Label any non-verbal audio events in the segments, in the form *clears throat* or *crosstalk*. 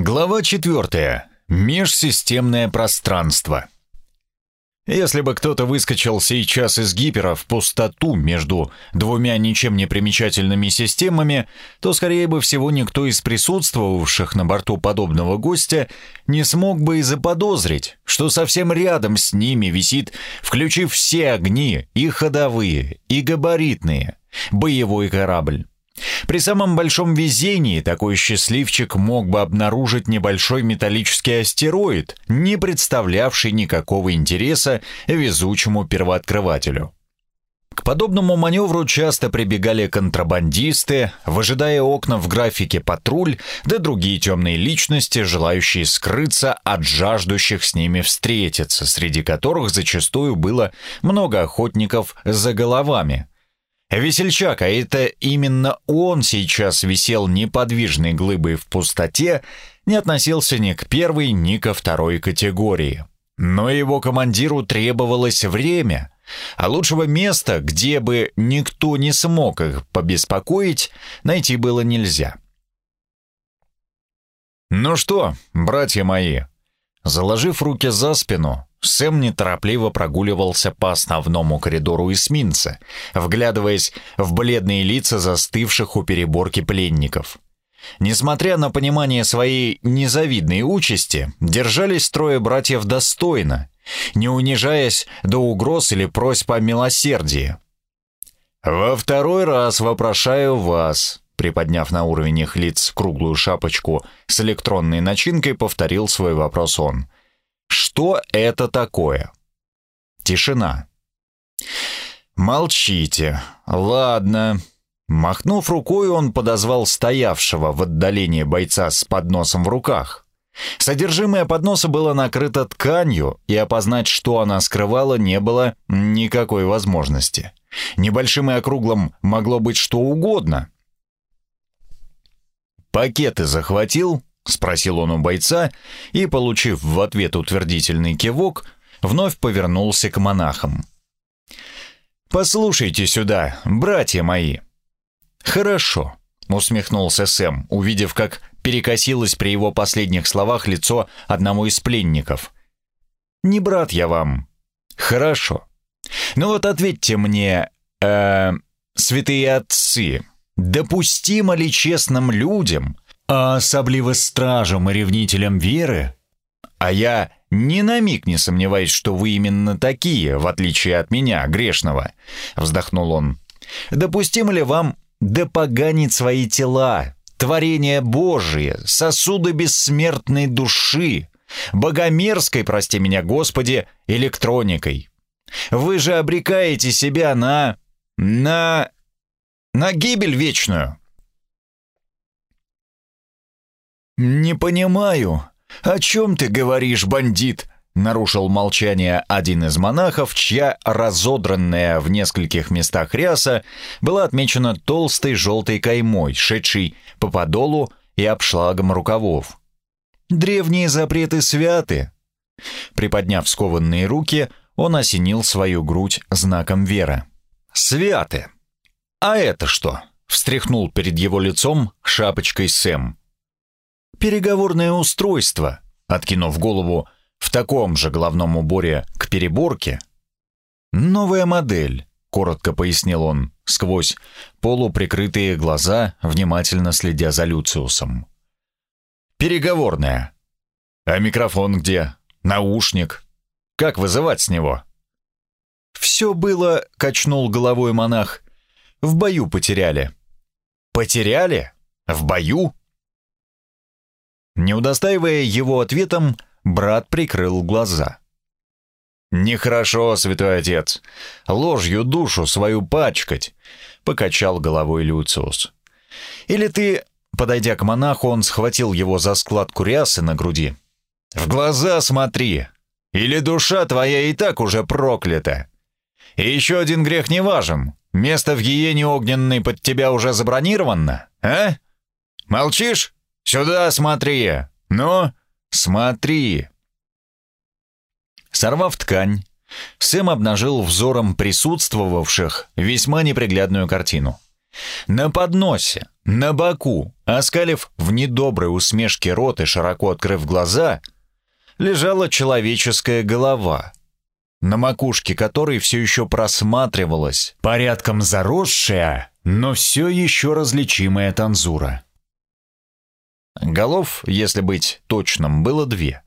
Глава 4. Межсистемное пространство. Если бы кто-то выскочил сейчас из гипера в пустоту между двумя ничем не примечательными системами, то, скорее бы всего, никто из присутствовавших на борту подобного гостя не смог бы и заподозрить, что совсем рядом с ними висит, включив все огни, и ходовые, и габаритные, боевой корабль. При самом большом везении такой счастливчик мог бы обнаружить небольшой металлический астероид, не представлявший никакого интереса везучему первооткрывателю. К подобному маневру часто прибегали контрабандисты, выжидая окна в графике патруль, да другие темные личности, желающие скрыться от жаждущих с ними встретиться, среди которых зачастую было много охотников за головами – Весельчак, а это именно он сейчас висел неподвижной глыбой в пустоте, не относился ни к первой, ни ко второй категории. Но его командиру требовалось время, а лучшего места, где бы никто не смог их побеспокоить, найти было нельзя. «Ну что, братья мои?» Заложив руки за спину, Сэм неторопливо прогуливался по основному коридору эсминца, вглядываясь в бледные лица застывших у переборки пленников. Несмотря на понимание своей незавидной участи, держались трое братьев достойно, не унижаясь до угроз или просьб о милосердии. «Во второй раз вопрошаю вас», приподняв на уровень их лиц круглую шапочку с электронной начинкой, повторил свой вопрос он – что это такое? Тишина. «Молчите. Ладно». Махнув рукой, он подозвал стоявшего в отдалении бойца с подносом в руках. Содержимое подноса было накрыто тканью, и опознать, что она скрывала, не было никакой возможности. Небольшим и округлым могло быть что угодно. «Пакеты захватил?» — спросил он у бойца и, получив в ответ утвердительный кивок, вновь повернулся к монахам. «Послушайте сюда, братья мои». «Хорошо», — усмехнулся Сэм, увидев, как перекосилось при его последних словах лицо одному из пленников. «Не брат я вам». «Хорошо. Ну вот ответьте мне, э, святые отцы, допустимо ли честным людям а особливо стражам и ревнителям веры, а я ни на миг не сомневаюсь, что вы именно такие, в отличие от меня, грешного, вздохнул он. Допустимо ли вам допоганить свои тела, творение Божие, сосуды бессмертной души, богомерзкой, прости меня, Господи, электроникой? Вы же обрекаете себя на... на... на гибель вечную. «Не понимаю, о чем ты говоришь, бандит?» Нарушил молчание один из монахов, чья разодранная в нескольких местах ряса была отмечена толстой желтой каймой, шедшей по подолу и обшлагом рукавов. «Древние запреты святы!» Приподняв скованные руки, он осенил свою грудь знаком веры. «Святы! А это что?» — встряхнул перед его лицом шапочкой Сэм переговорное устройство, откинув голову в таком же головном уборе к переборке. «Новая модель», — коротко пояснил он, сквозь полуприкрытые глаза, внимательно следя за Люциусом. «Переговорная. А микрофон где? Наушник? Как вызывать с него?» «Все было», — качнул головой монах, — «в бою потеряли». «Потеряли? В бою?» Не удостаивая его ответом, брат прикрыл глаза. «Нехорошо, святой отец, ложью душу свою пачкать», — покачал головой Люциус. «Или ты...» Подойдя к монаху, он схватил его за складку рясы на груди. «В глаза смотри! Или душа твоя и так уже проклята! И еще один грех не важен. Место в гиене огненной под тебя уже забронировано, а? Молчишь?» Сюда смотри! Ну, смотри!» Сорвав ткань, Сэм обнажил взором присутствовавших весьма неприглядную картину. На подносе, на боку, оскалив в недоброй усмешке рот и широко открыв глаза, лежала человеческая голова, на макушке которой все еще просматривалась порядком заросшая, но все еще различимая танзура. Голов, если быть точным, было две.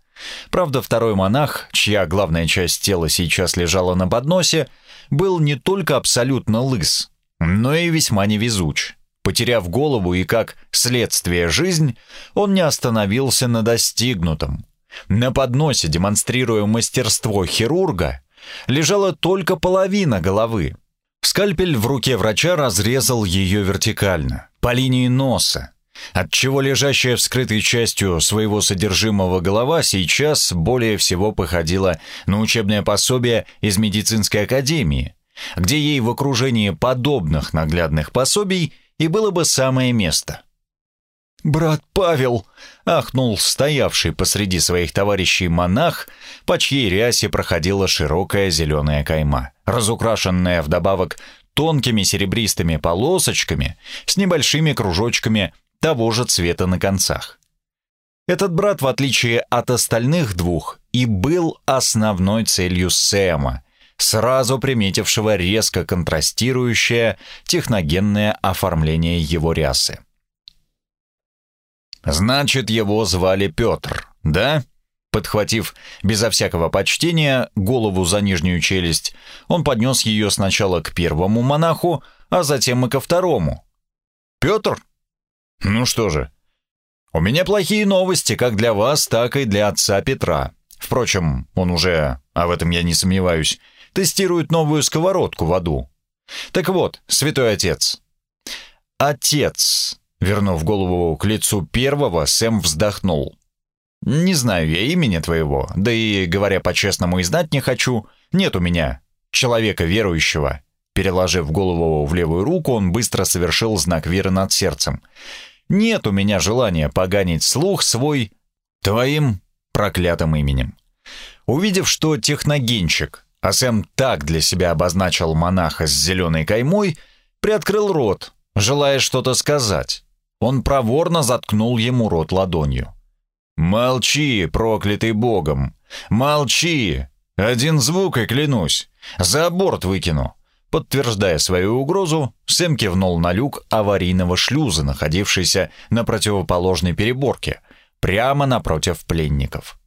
Правда, второй монах, чья главная часть тела сейчас лежала на подносе, был не только абсолютно лыс, но и весьма невезуч. Потеряв голову и как следствие жизнь, он не остановился на достигнутом. На подносе, демонстрируя мастерство хирурга, лежала только половина головы. Скальпель в руке врача разрезал ее вертикально, по линии носа, отчего лежащая вскрытой частью своего содержимого голова сейчас более всего походила на учебное пособие из медицинской академии, где ей в окружении подобных наглядных пособий и было бы самое место. «Брат Павел!» — ахнул стоявший посреди своих товарищей монах, по чьей рясе проходила широкая зеленая кайма, разукрашенная вдобавок тонкими серебристыми полосочками с небольшими кружочками того же цвета на концах. Этот брат, в отличие от остальных двух, и был основной целью Сэма, сразу приметившего резко контрастирующее техногенное оформление его рясы. «Значит, его звали Петр, да?» Подхватив безо всякого почтения голову за нижнюю челюсть, он поднес ее сначала к первому монаху, а затем и ко второму. «Петр?» Ну что же, у меня плохие новости как для вас, так и для отца Петра. Впрочем, он уже, а в этом я не сомневаюсь, тестирует новую сковородку в аду. Так вот, святой отец. Отец, вернув голову к лицу первого, Сэм вздохнул. Не знаю я имени твоего, да и, говоря по-честному, и знать не хочу. Нет у меня человека верующего. Переложив голову в левую руку, он быстро совершил знак веры над сердцем. Нет у меня желания поганить слух свой твоим проклятым именем. Увидев, что техногенщик, а Сэм так для себя обозначил монаха с зеленой каймой, приоткрыл рот, желая что-то сказать. Он проворно заткнул ему рот ладонью. «Молчи, проклятый богом! Молчи! Один звук и клянусь! За борт выкину!» Подтверждая свою угрозу, Сэм кивнул на люк аварийного шлюза, находившийся на противоположной переборке, прямо напротив пленников.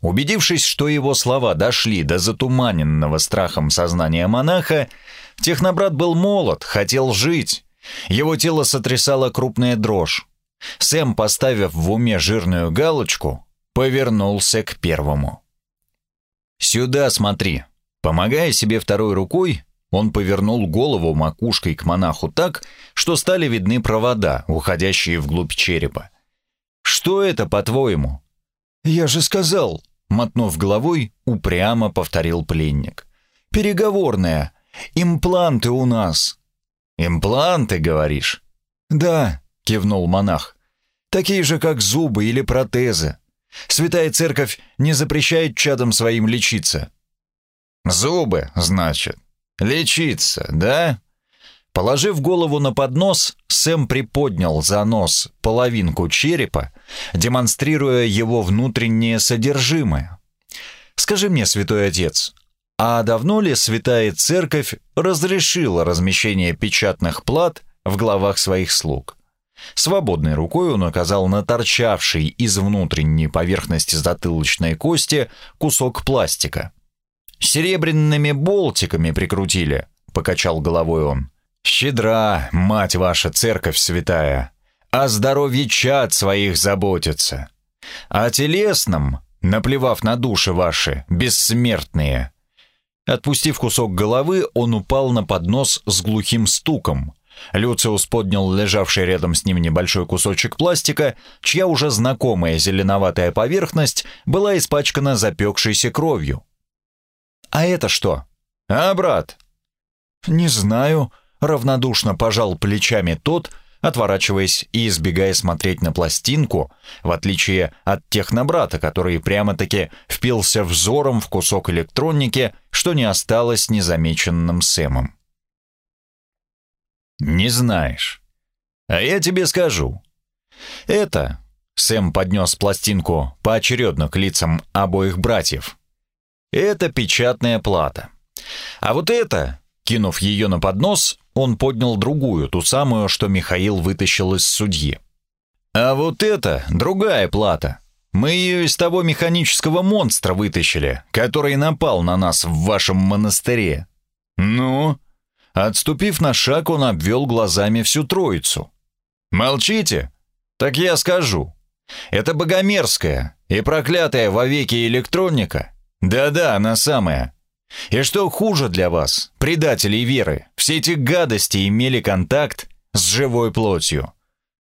Убедившись, что его слова дошли до затуманенного страхом сознания монаха, технобрат был молод, хотел жить. Его тело сотрясала крупная дрожь. Сэм, поставив в уме жирную галочку, повернулся к первому. «Сюда смотри», Помогая себе второй рукой, он повернул голову макушкой к монаху так, что стали видны провода, уходящие вглубь черепа. «Что это, по-твоему?» «Я же сказал», — мотнув головой, упрямо повторил пленник. «Переговорная. Импланты у нас». «Импланты, говоришь?» «Да», — кивнул монах. «Такие же, как зубы или протезы. Святая Церковь не запрещает чадам своим лечиться». Зубы, значит. Лечиться, да? Положив голову на поднос, Сэм приподнял за нос половинку черепа, демонстрируя его внутреннее содержимое. «Скажи мне, святой отец, а давно ли святая церковь разрешила размещение печатных плат в главах своих слуг?» Свободной рукой он указал на торчавший из внутренней поверхности затылочной кости кусок пластика – Серебряными болтиками прикрутили», — покачал головой он. «Щедра, мать ваша, церковь святая, о здоровье чад своих заботится. О телесном, наплевав на души ваши, бессмертные». Отпустив кусок головы, он упал на поднос с глухим стуком. Люциус поднял лежавший рядом с ним небольшой кусочек пластика, чья уже знакомая зеленоватая поверхность была испачкана запекшейся кровью. «А это что?» «А, брат?» «Не знаю», — равнодушно пожал плечами тот, отворачиваясь и избегая смотреть на пластинку, в отличие от технобрата, который прямо-таки впился взором в кусок электроники, что не осталось незамеченным Сэмом. Не знаешь. А я тебе скажу. Это... Сэм поднес пластинку поочередно к лицам обоих братьев. Это печатная плата. А вот это, кинув ее на поднос, он поднял другую, ту самую, что Михаил вытащил из судьи. А вот это другая плата. Мы ее из того механического монстра вытащили, который напал на нас в вашем монастыре. Ну? Отступив на шаг, он обвел глазами всю троицу. Молчите? Так я скажу. Это богомерзкая и проклятая вовеки электроника. Да-да, она самая. И что хуже для вас, предателей веры, все эти гадости имели контакт с живой плотью.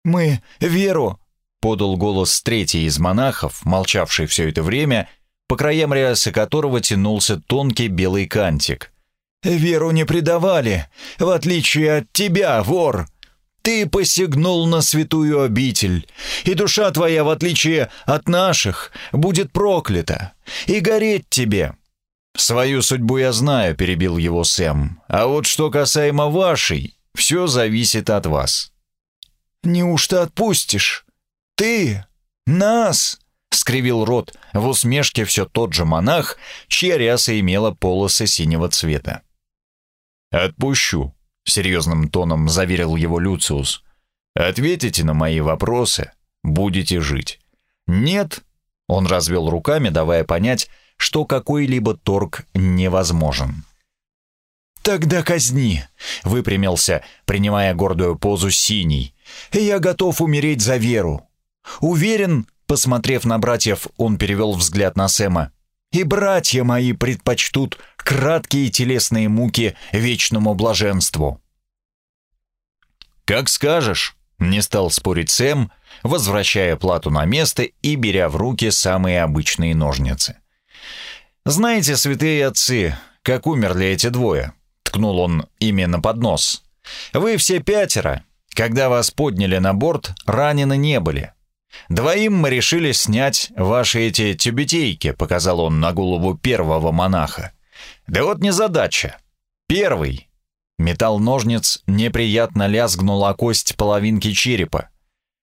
«Мы веру», — подал голос третий из монахов, молчавший все это время, по краям рясы которого тянулся тонкий белый кантик. «Веру не предавали, в отличие от тебя, вор. Ты посягнул на святую обитель, и душа твоя, в отличие от наших, будет проклята, и гореть тебе». «Свою судьбу я знаю», — перебил его Сэм. «А вот что касаемо вашей, все зависит от вас». «Неужто отпустишь? Ты? Нас?» — скривил рот в усмешке все тот же монах, чья ряса имела полосы синего цвета. «Отпущу», — серьезным тоном заверил его Люциус. «Ответите на мои вопросы, будете жить». «Нет», — он развел руками, давая понять, что какой-либо торг невозможен. «Тогда казни», — выпрямился, принимая гордую позу синий. «Я готов умереть за веру». Уверен, посмотрев на братьев, он перевел взгляд на Сэма. «И братья мои предпочтут краткие телесные муки вечному блаженству». «Как скажешь», — не стал спорить Сэм, возвращая плату на место и беря в руки самые обычные ножницы. «Знаете, святые отцы, как умерли эти двое?» — ткнул он ими на поднос. «Вы все пятеро, когда вас подняли на борт, ранены не были. Двоим мы решили снять ваши эти тюбетейки», — показал он на голову первого монаха. «Да вот незадача. Первый». Металл ножниц неприятно лязгнул о кость половинки черепа.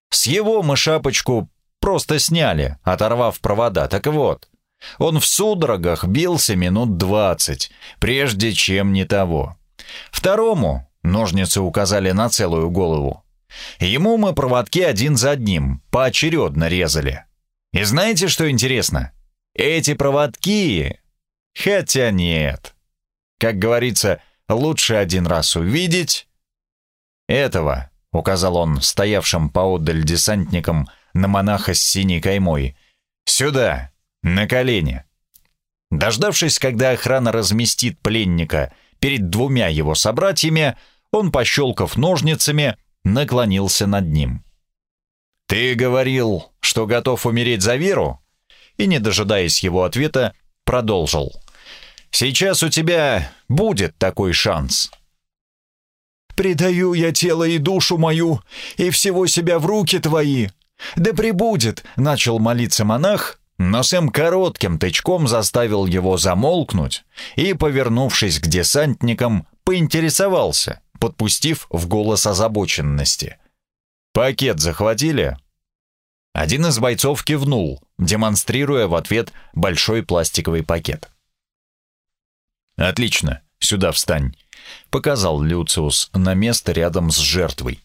С его мы шапочку просто сняли, оторвав провода. Так вот, он в судорогах бился минут двадцать, прежде чем не того. Второму ножницы указали на целую голову. Ему мы проводки один за одним, поочередно резали. И знаете, что интересно? Эти проводки... Хотя нет. Как говорится, лучше один раз увидеть... Этого, указал он стоявшим поодаль десантникам на монаха с синей каймой. Сюда, на колени. Дождавшись, когда охрана разместит пленника перед двумя его собратьями, он, пощелкав ножницами, наклонился над ним. «Ты говорил, что готов умереть за веру?» И, не дожидаясь его ответа, продолжил. «Сейчас у тебя будет такой шанс». «Предаю я тело и душу мою, и всего себя в руки твои. Да пребудет!» — начал молиться монах, но Сэм коротким тычком заставил его замолкнуть и, повернувшись к десантникам, поинтересовался, подпустив в голос озабоченности. «Пакет захватили?» Один из бойцов кивнул, демонстрируя в ответ большой пластиковый пакет. «Отлично, сюда встань», — показал Люциус на место рядом с жертвой.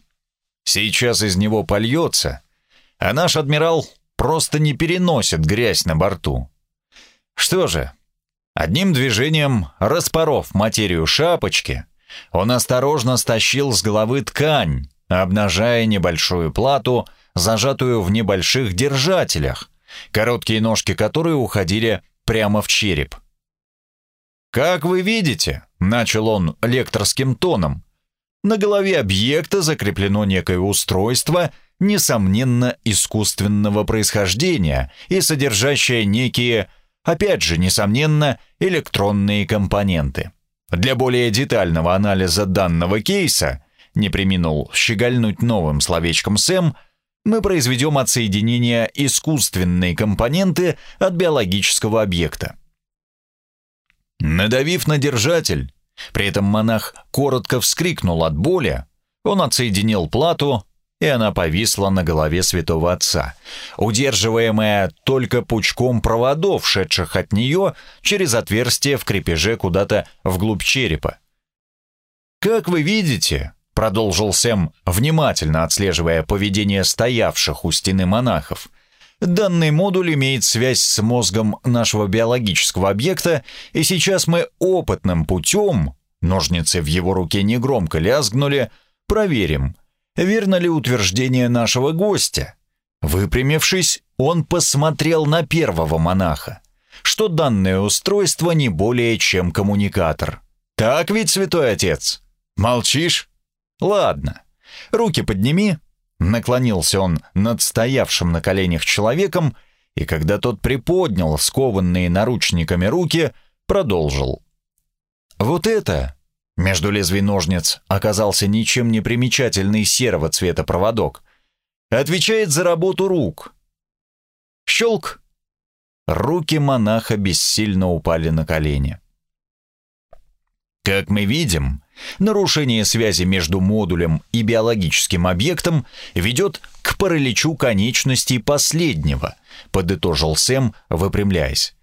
«Сейчас из него польется, а наш адмирал просто не переносит грязь на борту. Что же, одним движением, распоров материю шапочки, он осторожно стащил с головы ткань, обнажая небольшую плату, зажатую в небольших держателях, короткие ножки которой уходили прямо в череп. «Как вы видите», — начал он лекторским тоном, «на голове объекта закреплено некое устройство, несомненно, искусственного происхождения и содержащая некие, опять же, несомненно, электронные компоненты. Для более детального анализа данного кейса, не приминул щегольнуть новым словечком Сэм, мы произведем отсоединение искусственной компоненты от биологического объекта. Надавив на держатель, при этом монах коротко вскрикнул от боли, Он отсоединил плату, и она повисла на голове святого отца, удерживаемая только пучком проводов, шедших от нее через отверстие в крепеже куда-то вглубь черепа. «Как вы видите», — продолжил Сэм, внимательно отслеживая поведение стоявших у стены монахов, «данный модуль имеет связь с мозгом нашего биологического объекта, и сейчас мы опытным путем, ножницы в его руке негромко лязгнули, проверим — верно ли утверждение нашего гостя. Выпрямившись, он посмотрел на первого монаха, что данное устройство не более чем коммуникатор. «Так ведь, святой отец? Молчишь? Ладно. Руки подними». Наклонился он над стоявшим на коленях человеком, и когда тот приподнял скованные наручниками руки, продолжил. «Вот это между лезвий ножниц оказался ничем не примечательный серого цвета проводок. Отвечает за работу рук. Щелк! Руки монаха бессильно упали на колени. Как мы видим, нарушение связи между модулем и биологическим объектом ведет к параличу конечностей последнего, подытожил Сэм, выпрямляясь.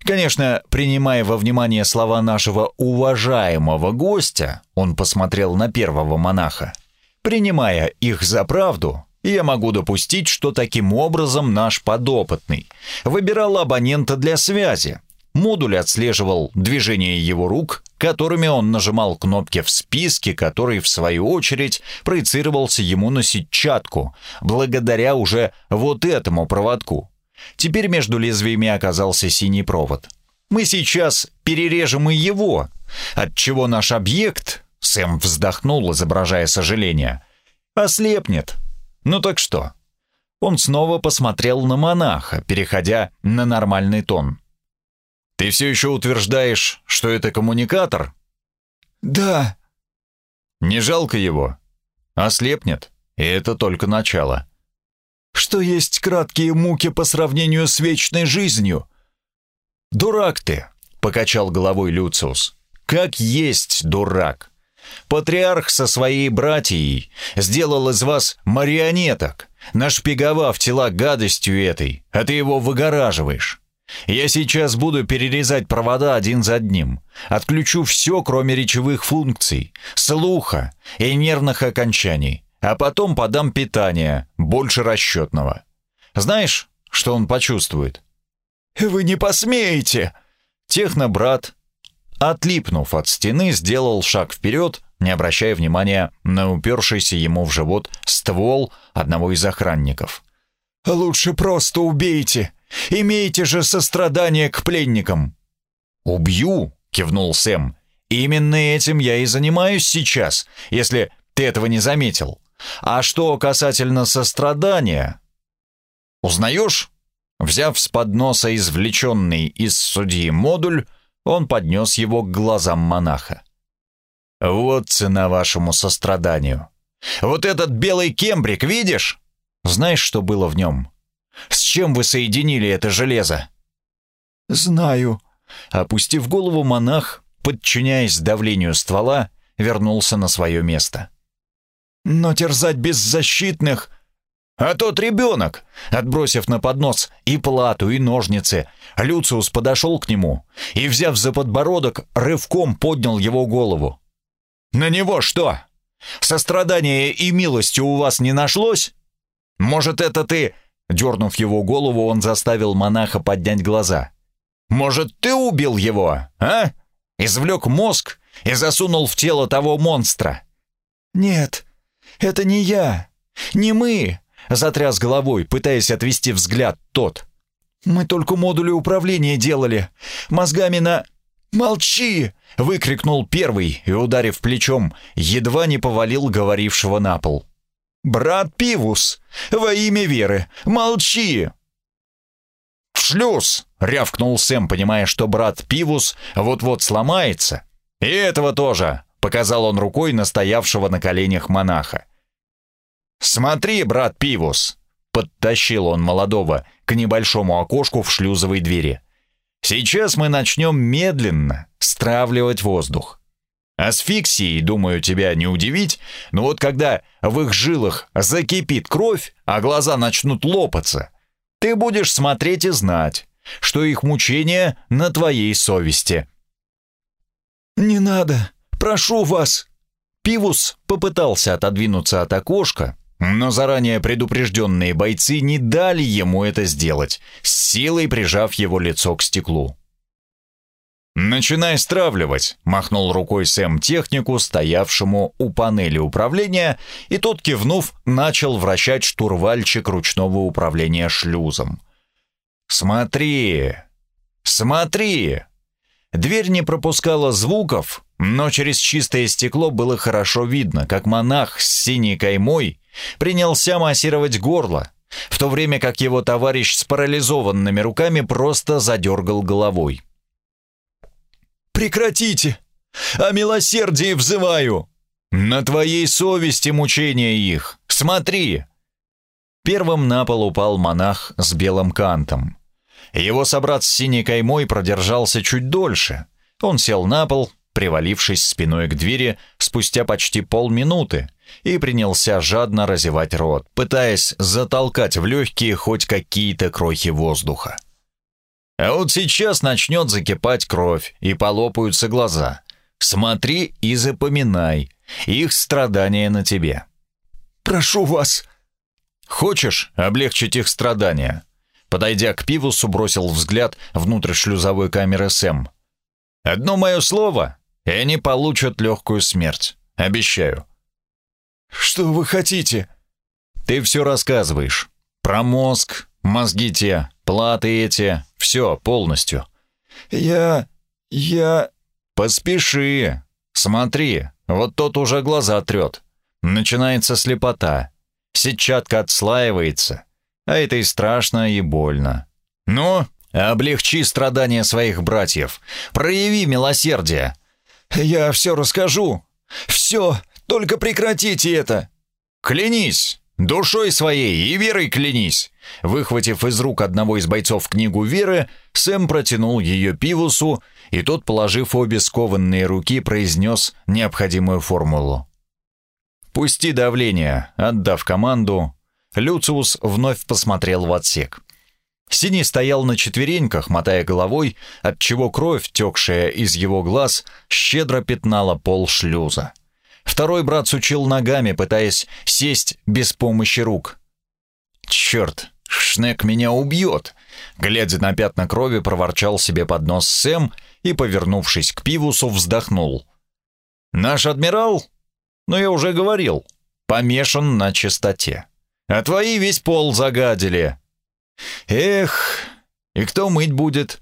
Конечно, принимая во внимание слова нашего уважаемого гостя, он посмотрел на первого монаха. Принимая их за правду, я могу допустить, что таким образом наш подопытный выбирал абонента для связи. Модуль отслеживал движение его рук, которыми он нажимал кнопки в списке, который, в свою очередь, проецировался ему на сетчатку, благодаря уже вот этому проводку. Теперь между лезвиями оказался синий провод. Мы сейчас перережем и его, отчего наш объект, Сэм вздохнул, изображая сожаление, ослепнет. Ну так что? Он снова посмотрел на монаха, переходя на нормальный тон. «Ты все еще утверждаешь, что это коммуникатор?» «Да». «Не жалко его?» «Ослепнет, и это только начало» что есть краткие муки по сравнению с вечной жизнью. «Дурак ты!» — покачал головой Люциус. «Как есть дурак! Патриарх со своей братьей сделал из вас марионеток, нашпиговав тела гадостью этой, а ты его выгораживаешь. Я сейчас буду перерезать провода один за одним. Отключу все, кроме речевых функций, слуха и нервных окончаний а потом подам питание, больше расчетного. Знаешь, что он почувствует? «Вы не посмеете!» Технобрат, отлипнув от стены, сделал шаг вперед, не обращая внимания на упершийся ему в живот ствол одного из охранников. «Лучше просто убейте! Имейте же сострадание к пленникам!» «Убью!» — кивнул Сэм. «Именно этим я и занимаюсь сейчас, если ты этого не заметил. А что касательно сострадания? Узнаешь? Взяв с подноса извлеченный из судьи модуль, он поднес его к глазам монаха. Вот цена вашему состраданию. Вот этот белый кембрик, видишь? Знаешь, что было в нем? С чем вы соединили это железо? Знаю. Опустив голову, монах, подчиняясь давлению ствола, вернулся на свое место. Но терзать беззащитных... А тот ребенок, отбросив на поднос и плату, и ножницы, Люциус подошел к нему и, взяв за подбородок, рывком поднял его голову. «На него что? Сострадания и милости у вас не нашлось? Может, это ты...» Дернув его голову, он заставил монаха поднять глаза. «Может, ты убил его, а? Извлек мозг и засунул в тело того монстра?» «Нет, «Это не я! Не мы!» — затряс головой, пытаясь отвести взгляд тот. «Мы только модули управления делали. Мозгами на...» «Молчи!» — выкрикнул первый и, ударив плечом, едва не повалил говорившего на пол. «Брат Пивус! Во имя веры! Молчи!» «В шлюз!» — рявкнул Сэм, понимая, что брат Пивус вот-вот сломается. «И этого тоже!» — показал он рукой настоявшего на коленях монаха. «Смотри, брат Пивус!» — подтащил он молодого к небольшому окошку в шлюзовой двери. «Сейчас мы начнем медленно стравливать воздух. Асфиксией, думаю, тебя не удивить, но вот когда в их жилах закипит кровь, а глаза начнут лопаться, ты будешь смотреть и знать, что их мучения на твоей совести. «Не надо! Прошу вас!» Пивус попытался отодвинуться от окошка, но заранее предупрежденные бойцы не дали ему это сделать, с силой прижав его лицо к стеклу. «Начинай стравливать», — махнул рукой Сэм технику, стоявшему у панели управления, и тот, кивнув, начал вращать штурвальчик ручного управления шлюзом. «Смотри! Смотри!» Дверь не пропускала звуков, но через чистое стекло было хорошо видно, как монах с синей каймой принялся массировать горло, в то время как его товарищ с парализованными руками просто задергал головой. «Прекратите! О милосердии взываю!» «На твоей совести мучения их! Смотри!» Первым на пол упал монах с белым кантом. Его собрат с синей каймой продержался чуть дольше. Он сел на пол, привалившись спиной к двери спустя почти полминуты, и принялся жадно разевать рот, пытаясь затолкать в легкие хоть какие-то крохи воздуха. А вот сейчас начнет закипать кровь и полопаются глаза. Смотри и запоминай, их страдания на тебе. «Прошу вас!» «Хочешь облегчить их страдания?» Подойдя к Пивусу, бросил взгляд внутрь шлюзовой камеры Сэм. «Одно мое слово, и они получат легкую смерть. Обещаю». «Что вы хотите?» «Ты все рассказываешь. Про мозг, мозги те, платы эти, все полностью». «Я... я...» «Поспеши. Смотри, вот тот уже глаза трет. Начинается слепота. Сетчатка отслаивается. А это и страшно, и больно. Ну, облегчи страдания своих братьев. Прояви милосердие». «Я все расскажу. Все, только прекратите это!» «Клянись! Душой своей и верой клянись!» Выхватив из рук одного из бойцов книгу веры, Сэм протянул ее Пивусу, и тот, положив обе скованные руки, произнес необходимую формулу. «Пусти давление», отдав команду, Люциус вновь посмотрел в отсек. Синий стоял на четвереньках, мотая головой, отчего кровь, текшая из его глаз, щедро пятнала пол шлюза. Второй брат сучил ногами, пытаясь сесть без помощи рук. «Черт, Шнек меня убьет!» Глядя на пятна крови, проворчал себе под нос Сэм и, повернувшись к Пивусу, вздохнул. «Наш адмирал? Ну, я уже говорил, помешан на чистоте. А твои весь пол загадили. Эх, и кто мыть будет?»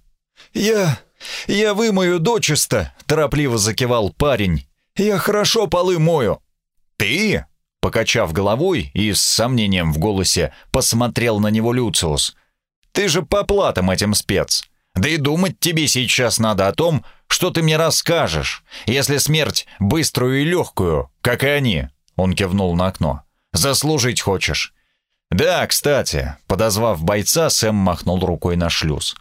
«Я... я вымою дочисто», — торопливо закивал парень. «Я хорошо полы мою». «Ты?» — покачав головой и с сомнением в голосе посмотрел на него Люциус. «Ты же по платам этим спец. Да и думать тебе сейчас надо о том, что ты мне расскажешь, если смерть быструю и легкую, как и они». Он кивнул на окно. «Заслужить хочешь?» «Да, кстати», — подозвав бойца, Сэм махнул рукой на шлюз.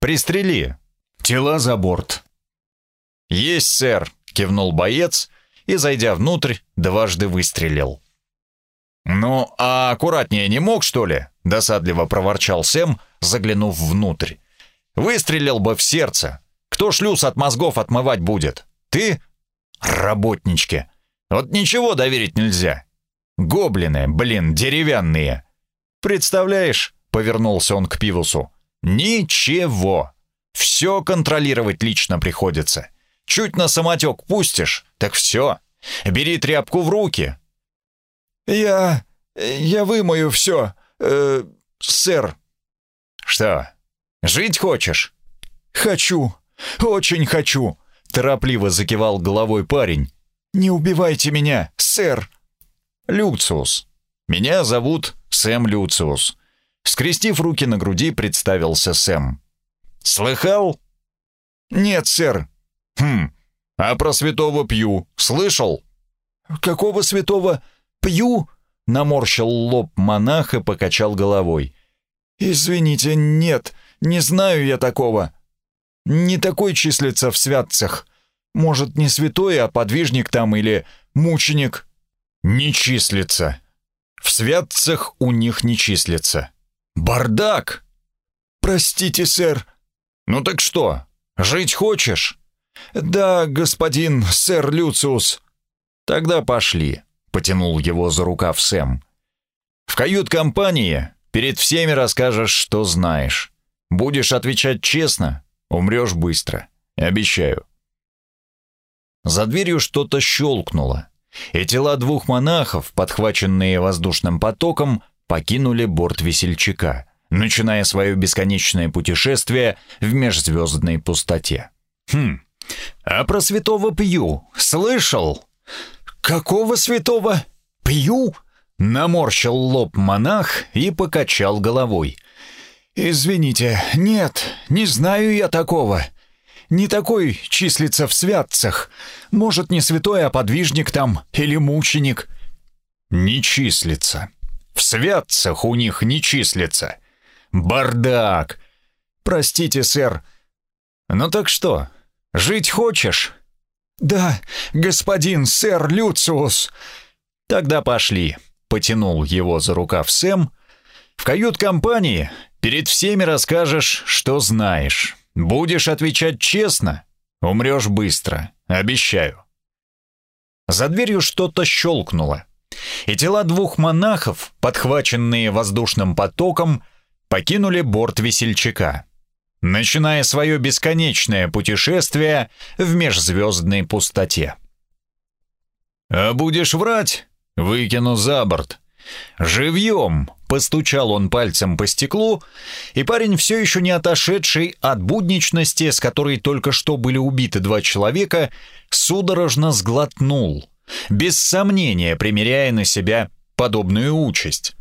«Пристрели. Тела за борт». «Есть, сэр», — кивнул боец и, зайдя внутрь, дважды выстрелил. «Ну, а аккуратнее не мог, что ли?» — досадливо проворчал Сэм, заглянув внутрь. «Выстрелил бы в сердце. Кто шлюз от мозгов отмывать будет? Ты? Работнички. Вот ничего доверить нельзя. Гоблины, блин, деревянные. Представляешь?» — повернулся он к Пивусу. «Ничего. Все контролировать лично приходится. Чуть на самотек пустишь, так все. Бери тряпку в руки». «Я... я вымою все, э, сэр». «Что, жить хочешь?» «Хочу, очень хочу», — торопливо закивал головой парень. «Не убивайте меня, сэр». «Люциус. Меня зовут Сэм Люциус». Скрестив руки на груди, представился Сэм. «Слыхал?» «Нет, сэр», «Хм, а про святого Пью слышал?» «Какого святого Пью?» — наморщил лоб монах и покачал головой. «Извините, нет, не знаю я такого. Не такой числится в святцах. Может, не святой, а подвижник там или мученик?» «Не числится. В святцах у них не числится. Бардак!» «Простите, сэр». «Ну так что, жить хочешь?» «Да, господин сэр Люциус». «Тогда пошли», — потянул его за рукав Сэм. «В кают-компании перед всеми расскажешь, что знаешь. Будешь отвечать честно, умрешь быстро. Обещаю». За дверью что-то щелкнуло, и тела двух монахов, подхваченные воздушным потоком, покинули борт весельчака, начиная свое бесконечное путешествие в межзвездной пустоте. «Хм, а про святого Пью слышал?» «Какого святого? Пью?» Наморщил лоб монах и покачал головой. «Извините, нет, не знаю я такого. Не такой числится в святцах. Может, не святой, а подвижник там или мученик». «Не числится. В святцах у них не числится. Бардак!» «Простите, сэр». «Ну так что, жить хочешь?» «Да, господин сэр Люциус». «Тогда пошли», — потянул его за рукав Сэм. «В кают-компании перед всеми расскажешь, что знаешь». Будешь отвечать честно, умрешь быстро, обещаю. За дверью что-то щелкнуло, и тела двух монахов, подхваченные воздушным потоком, покинули борт весельчака, начиная свое бесконечное путешествие в межзвездной пустоте. «А будешь врать? Выкину за борт. Живьем!» Постучал он пальцем по стеклу, и парень, все еще не отошедший от будничности, с которой только что были убиты два человека, судорожно сглотнул, без сомнения примеряя на себя подобную участь.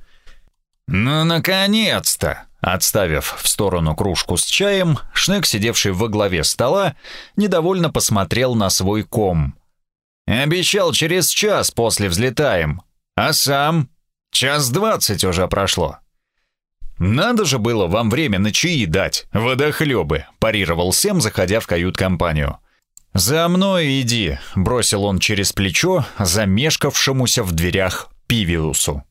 «Ну, наконец-то!» Отставив в сторону кружку с чаем, Шнек, сидевший во главе стола, недовольно посмотрел на свой ком. «Обещал, через час после взлетаем. А сам Час двадцать уже прошло. «Надо же было вам время на чаи дать, водохлебы», – парировал Сэм, заходя в кают-компанию. «За мной иди», – бросил он через плечо замешкавшемуся в дверях Пивиусу.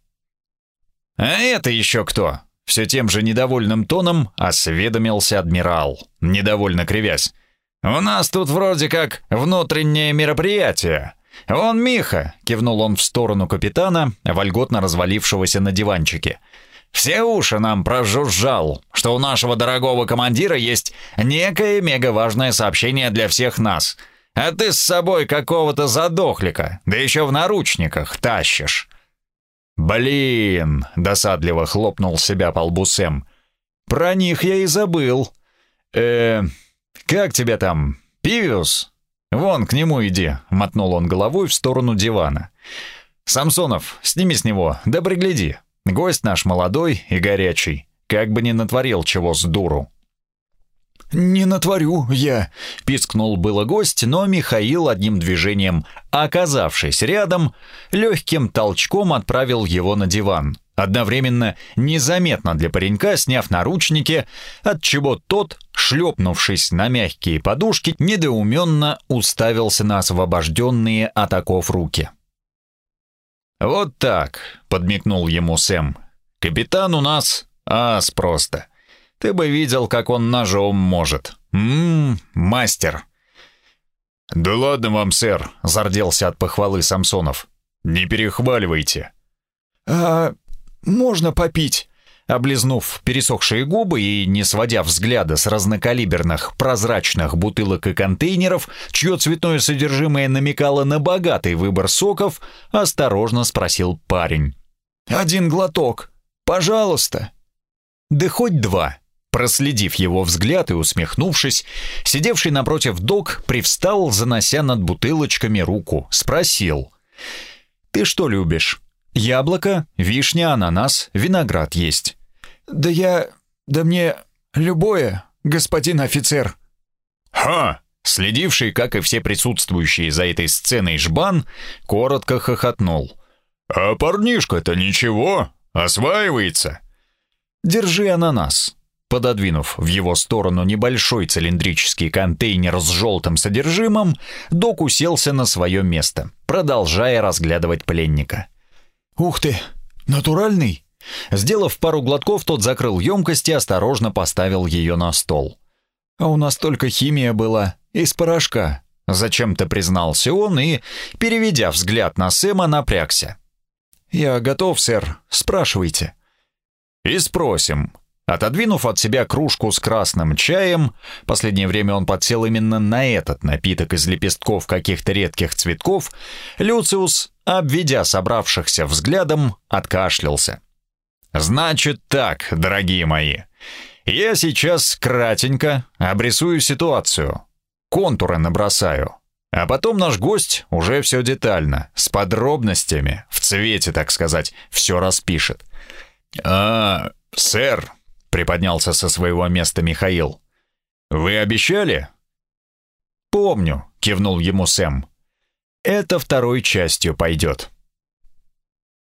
«А это еще кто?» – все тем же недовольным тоном осведомился адмирал, недовольно кривясь. «У нас тут вроде как внутреннее мероприятие. «Вон Миха!» — кивнул он в сторону капитана, вольготно развалившегося на диванчике. «Все уши нам прожужжал, что у нашего дорогого командира есть некое мегаважное сообщение для всех нас. А ты с собой какого-то задохлика, да еще в наручниках тащишь». «Блин!» — досадливо хлопнул себя по лбу Сэм. «Про них я и забыл. э как тебя там, Пивиус?» «Вон, к нему иди», — мотнул он головой в сторону дивана. «Самсонов, сними с него, да пригляди. Гость наш молодой и горячий, как бы не натворил чего с дуру». «Не натворю я», — пискнул было гость, но Михаил одним движением, оказавшись рядом, легким толчком отправил его на диван, одновременно незаметно для паренька сняв наручники, отчего тот, шлепнувшись на мягкие подушки, недоуменно уставился на освобожденные от оков руки. «Вот так», — подмигнул ему Сэм. «Капитан у нас ас просто. Ты бы видел, как он ножом может. Ммм, мастер». «Да ладно вам, сэр», — зарделся от похвалы Самсонов. «Не перехваливайте». «А можно попить?» Облизнув пересохшие губы и не сводя взгляда с разнокалиберных прозрачных бутылок и контейнеров, чье цветное содержимое намекало на богатый выбор соков, осторожно спросил парень. «Один глоток. Пожалуйста». «Да хоть два». Проследив его взгляд и усмехнувшись, сидевший напротив док привстал, занося над бутылочками руку, спросил. «Ты что любишь?» Яблоко, вишня, ананас, виноград есть. «Да я... да мне... любое, господин офицер». «Ха!» Следивший, как и все присутствующие за этой сценой жбан, коротко хохотнул. «А парнишка-то ничего, осваивается». «Держи ананас». пододвинув в его сторону небольшой цилиндрический контейнер с желтым содержимым, док уселся на свое место, продолжая разглядывать пленника. «Ух ты! Натуральный?» Сделав пару глотков, тот закрыл емкость и осторожно поставил ее на стол. «А у нас только химия была, из порошка», — зачем-то признался он и, переведя взгляд на Сэма, напрягся. «Я готов, сэр. Спрашивайте». «И спросим», Отодвинув от себя кружку с красным чаем, последнее время он подсел именно на этот напиток из лепестков каких-то редких цветков, Люциус, обведя собравшихся взглядом, откашлялся. «Значит так, дорогие мои, я сейчас кратенько обрисую ситуацию, контуры набросаю, а потом наш гость уже все детально, с подробностями, в цвете, так сказать, все распишет. «А, сэр», Приподнялся со своего места Михаил. «Вы обещали?» «Помню», — кивнул ему Сэм. «Это второй частью пойдет».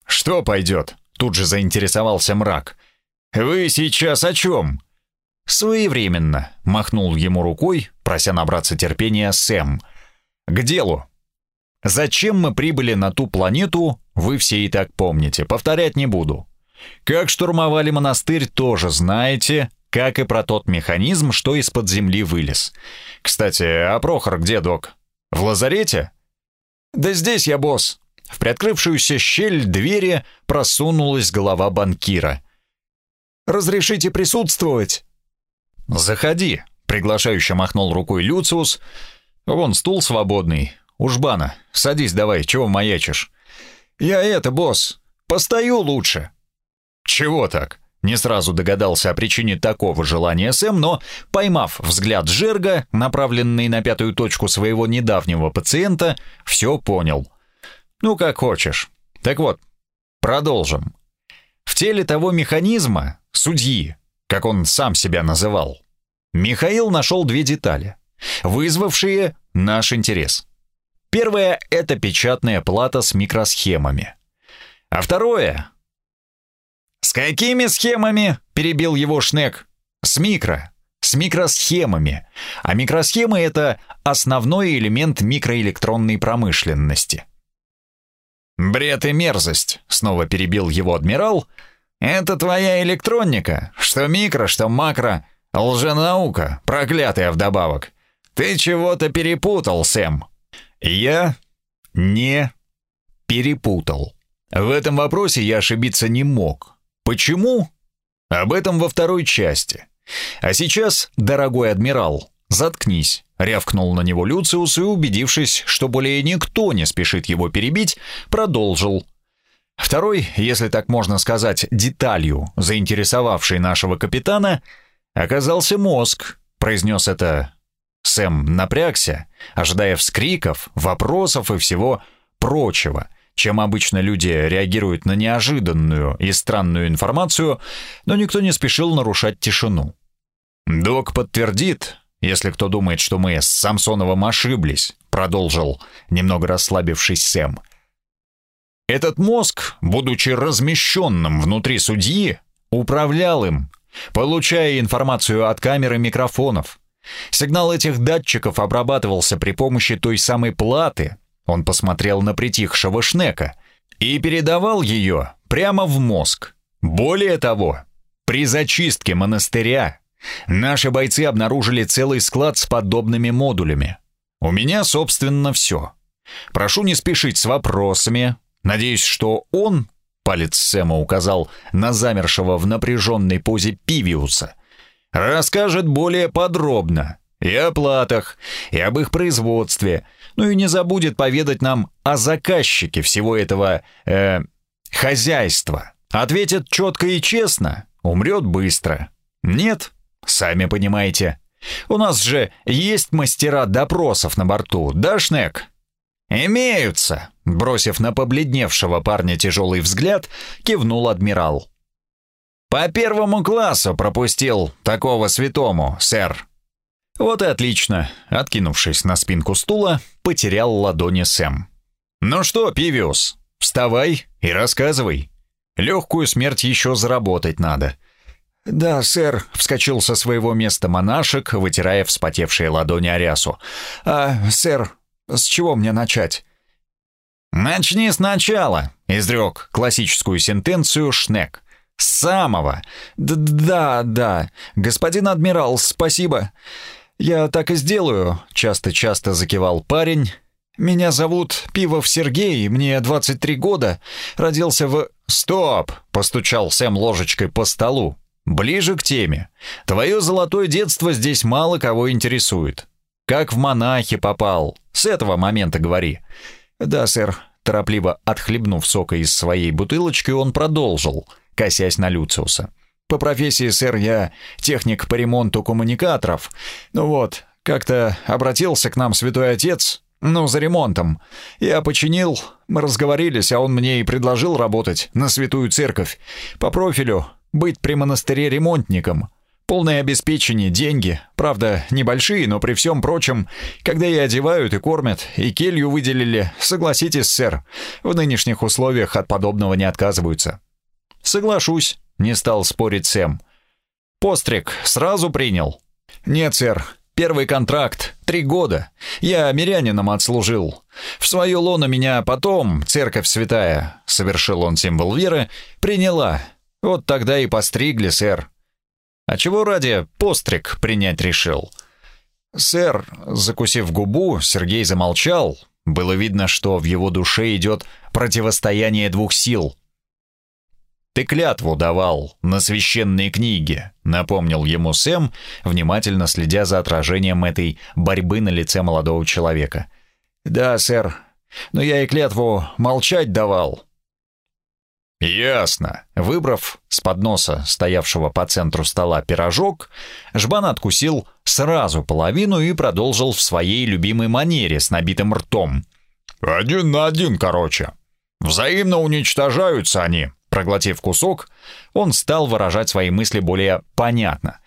«Что пойдет?» — тут же заинтересовался мрак. «Вы сейчас о чем?» «Своевременно», — махнул ему рукой, прося набраться терпения Сэм. «К делу. Зачем мы прибыли на ту планету, вы все и так помните, повторять не буду. Как штурмовали монастырь, тоже знаете, как и про тот механизм, что из-под земли вылез. Кстати, а Прохор где, док? В лазарете? Да здесь я, босс. В приоткрывшуюся щель двери просунулась голова банкира. «Разрешите присутствовать?» «Заходи», — приглашающе махнул рукой Люциус. «Вон стул свободный. Ужбана, садись давай, чего маячишь?» «Я это, босс, постою лучше». «Чего так?» Не сразу догадался о причине такого желания Сэм, но, поймав взгляд Жерга, направленный на пятую точку своего недавнего пациента, все понял. «Ну, как хочешь. Так вот, продолжим. В теле того механизма, судьи, как он сам себя называл, Михаил нашел две детали, вызвавшие наш интерес. Первое — это печатная плата с микросхемами. А второе «С какими схемами?» — перебил его Шнек. «С микро. С микросхемами. А микросхемы — это основной элемент микроэлектронной промышленности». «Бред и мерзость», — снова перебил его адмирал. «Это твоя электроника. Что микро, что макро. Лженаука, проклятая вдобавок. Ты чего-то перепутал, Сэм». «Я не перепутал. В этом вопросе я ошибиться не мог. Почему? Об этом во второй части. А сейчас, дорогой адмирал, заткнись, рявкнул на него Люциус и, убедившись, что более никто не спешит его перебить, продолжил. Второй, если так можно сказать, деталью, заинтересовавшей нашего капитана, оказался мозг, произнес это Сэм напрягся, ожидая вскриков, вопросов и всего прочего — чем обычно люди реагируют на неожиданную и странную информацию, но никто не спешил нарушать тишину. «Док подтвердит, если кто думает, что мы с Самсоновым ошиблись», продолжил, немного расслабившись Сэм. «Этот мозг, будучи размещенным внутри судьи, управлял им, получая информацию от камер и микрофонов. Сигнал этих датчиков обрабатывался при помощи той самой платы, он посмотрел на притихшего Шнека и передавал ее прямо в мозг. Более того, при зачистке монастыря наши бойцы обнаружили целый склад с подобными модулями. У меня, собственно, все. Прошу не спешить с вопросами. Надеюсь, что он, палец Сэма указал на замершего в напряженной позе Пивиуса, расскажет более подробно и о платах, и об их производстве, ну и не забудет поведать нам о заказчике всего этого э, хозяйства. Ответит четко и честно, умрет быстро. Нет, сами понимаете. У нас же есть мастера допросов на борту, да, Шнек? «Имеются», — бросив на побледневшего парня тяжелый взгляд, кивнул адмирал. «По первому классу пропустил такого святому, сэр». «Вот и отлично», — откинувшись на спинку стула, потерял ладони Сэм. «Ну что, Пивиус, вставай и рассказывай. Легкую смерть еще заработать надо». «Да, сэр», — вскочил со своего места монашек, вытирая вспотевшие ладони Арясу. «А, сэр, с чего мне начать?» «Начни сначала», — изрек классическую сентенцию Шнек. «С самого». «Да, да, господин адмирал, спасибо. Я так и сделаю», — часто-часто закивал парень. «Меня зовут Пивов Сергей, мне 23 года, родился в...» «Стоп!» — постучал Сэм ложечкой по столу. «Ближе к теме. Твое золотое детство здесь мало кого интересует. Как в монахи попал? С этого момента говори». «Да, сэр», — торопливо отхлебнув сока из своей бутылочки, он продолжил, косясь на Люциуса. «По профессии, сэр, я техник по ремонту коммуникаторов. Ну вот, как-то обратился к нам святой отец, ну, за ремонтом. Я починил, мы разговорились, а он мне и предложил работать на святую церковь. По профилю, быть при монастыре ремонтником. Полное обеспечение, деньги. Правда, небольшие, но при всем прочем, когда и одевают, и кормят, и келью выделили, согласитесь, сэр, в нынешних условиях от подобного не отказываются. Соглашусь, не стал спорить Сэм. Постриг сразу принял? Нет, сэр, Первый контракт. Три года. Я мирянином отслужил. В свое лоно меня потом, церковь святая, совершил он символ веры, приняла. Вот тогда и постригли, сэр. А чего ради постриг принять решил? Сэр, закусив губу, Сергей замолчал. Было видно, что в его душе идет противостояние двух сил. «Ты клятву давал на священные книги», — напомнил ему Сэм, внимательно следя за отражением этой борьбы на лице молодого человека. «Да, сэр, но я и клятву молчать давал». «Ясно». Выбрав с подноса, стоявшего по центру стола, пирожок, Жбан откусил сразу половину и продолжил в своей любимой манере с набитым ртом. «Один на один, короче. Взаимно уничтожаются они. Проглотив кусок, он стал выражать свои мысли более понятно.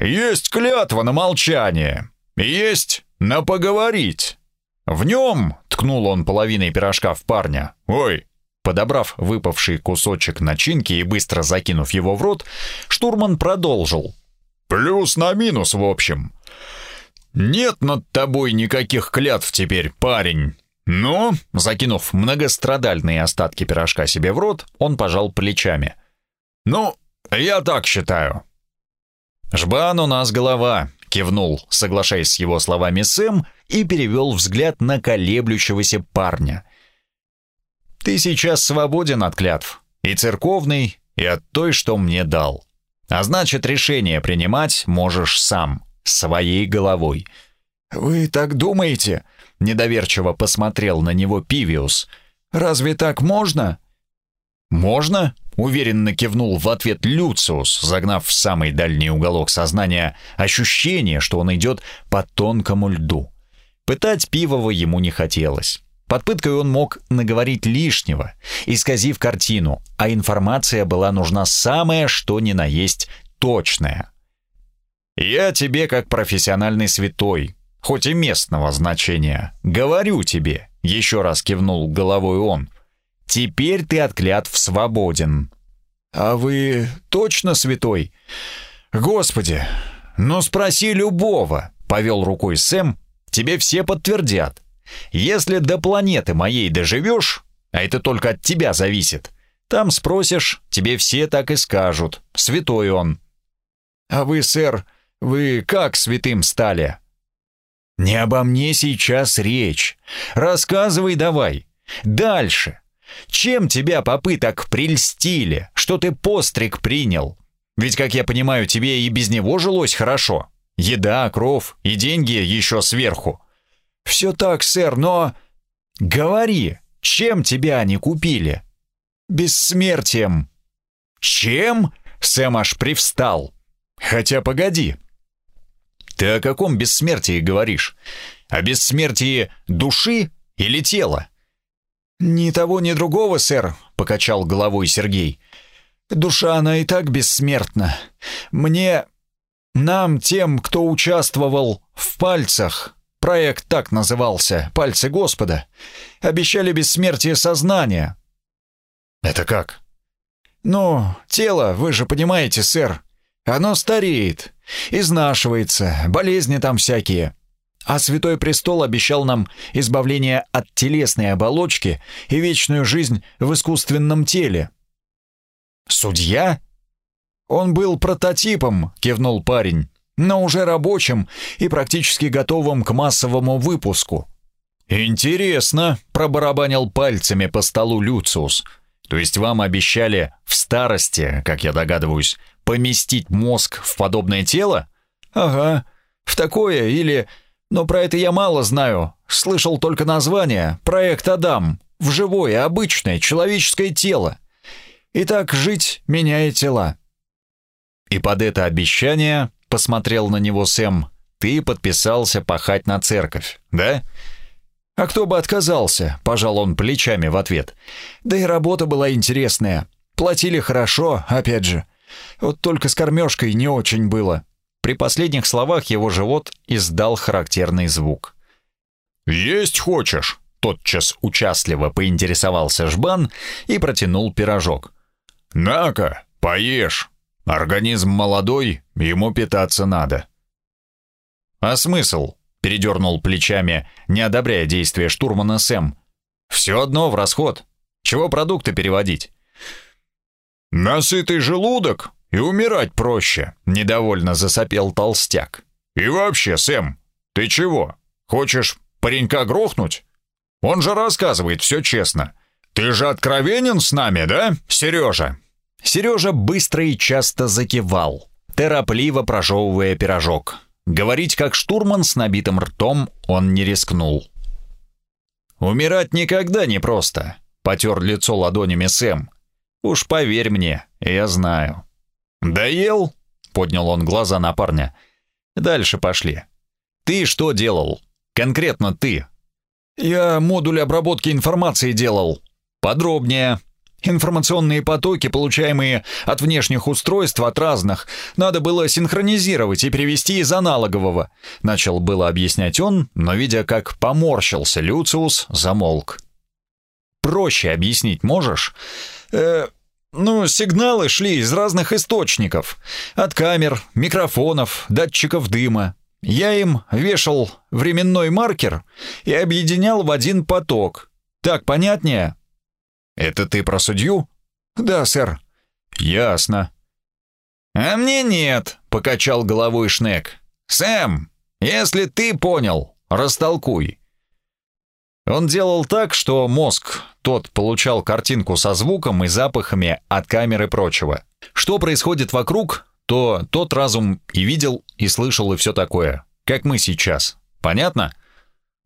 «Есть клятва на молчание, есть на поговорить. В нем, — ткнул он половиной пирожка в парня, — ой, Подобрав выпавший кусочек начинки и быстро закинув его в рот, штурман продолжил. «Плюс на минус, в общем. Нет над тобой никаких клятв теперь, парень. «Ну?» — закинув многострадальные остатки пирожка себе в рот, он пожал плечами. «Ну, я так считаю». «Жбан у нас голова», — кивнул, соглашаясь с его словами Сэм, и перевел взгляд на колеблющегося парня. «Ты сейчас свободен от клятв, и церковный, и от той, что мне дал. А значит, решение принимать можешь сам, своей головой». «Вы так думаете?» Недоверчиво посмотрел на него Пивиус. «Разве так можно?» «Можно?» — уверенно кивнул в ответ Люциус, загнав в самый дальний уголок сознания ощущение, что он идет по тонкому льду. Пытать Пивова ему не хотелось. Под пыткой он мог наговорить лишнего, исказив картину, а информация была нужна самая, что ни на есть, точная. «Я тебе как профессиональный святой, хоть и местного значения. Говорю тебе, еще раз кивнул головой он. Теперь ты от клятв свободен. А вы точно святой? Господи, ну спроси любого, повел рукой Сэм, тебе все подтвердят. Если до планеты моей доживешь, а это только от тебя зависит, там спросишь, тебе все так и скажут. Святой он. А вы, сэр, вы как святым стали? Не обо мне сейчас речь. Рассказывай давай. Дальше. Чем тебя попы так прельстили, что ты постриг принял? Ведь, как я понимаю, тебе и без него жилось хорошо. Еда, кров и деньги еще сверху. Все так, сэр, но... Говори, чем тебя они купили? Бессмертием. Чем? Сэм аж привстал. Хотя погоди, ты о каком бессмертии говоришь? О бессмертии души или тела? Ни того, ни другого, сэр, покачал головой Сергей. Душа она и так бессмертна. Мне нам тем, кто участвовал в пальцах, проект так назывался, пальцы Господа, обещали бессмертие сознания. Это как? Ну, тело, вы же понимаете, сэр, Оно стареет, изнашивается, болезни там всякие. А Святой Престол обещал нам избавление от телесной оболочки и вечную жизнь в искусственном теле. «Судья?» «Он был прототипом», — кивнул парень, «но уже рабочим и практически готовым к массовому выпуску». «Интересно», — пробарабанил пальцами по столу Люциус. «То есть вам обещали в старости, как я догадываюсь, поместить мозг в подобное тело?» «Ага, в такое или но про это я мало знаю. Слышал только название «Проект Адам». В живое, обычное, человеческое тело. И так жить, меняя тела. И под это обещание, посмотрел на него Сэм, ты подписался пахать на церковь, да? А кто бы отказался, пожал он плечами в ответ. Да и работа была интересная. Платили хорошо, опять же. Вот только с кормежкой не очень было. При последних словах его живот издал характерный звук. «Есть хочешь?» — тотчас участливо поинтересовался Жбан и протянул пирожок. «На-ка, поешь. Организм молодой, ему питаться надо». «А смысл?» — передернул плечами, не одобряя действия штурмана Сэм. «Все одно в расход. Чего продукты переводить?» «Насытый желудок и умирать проще», — недовольно засопел толстяк. «И вообще, Сэм, ты чего? Хочешь паренька грохнуть? Он же рассказывает все честно. Ты же откровенен с нами, да, Сережа?» Сережа быстро и часто закивал, торопливо прожевывая пирожок. Говорить как штурман с набитым ртом он не рискнул. «Умирать никогда не просто», — потер лицо ладонями Сэм. «Уж поверь мне, я знаю». «Доел?» — поднял он глаза на парня. «Дальше пошли. Ты что делал? Конкретно ты?» «Я модуль обработки информации делал». «Подробнее». Информационные потоки, получаемые от внешних устройств, от разных, надо было синхронизировать и перевести из аналогового. Начал было объяснять он, но, видя, как поморщился Люциус, замолк. «Проще объяснить можешь?» э, ну, сигналы шли из разных источников. От камер, микрофонов, датчиков дыма. Я им вешал временной маркер и объединял в один поток. Так понятнее? Это ты про судью? Да, сэр. Ясно. А мне нет, покачал головой Шнек. Сэм, если ты понял, растолкуй. Он делал так, что мозг, тот получал картинку со звуком и запахами от камеры и прочего. Что происходит вокруг, то тот разум и видел, и слышал, и все такое. Как мы сейчас. Понятно?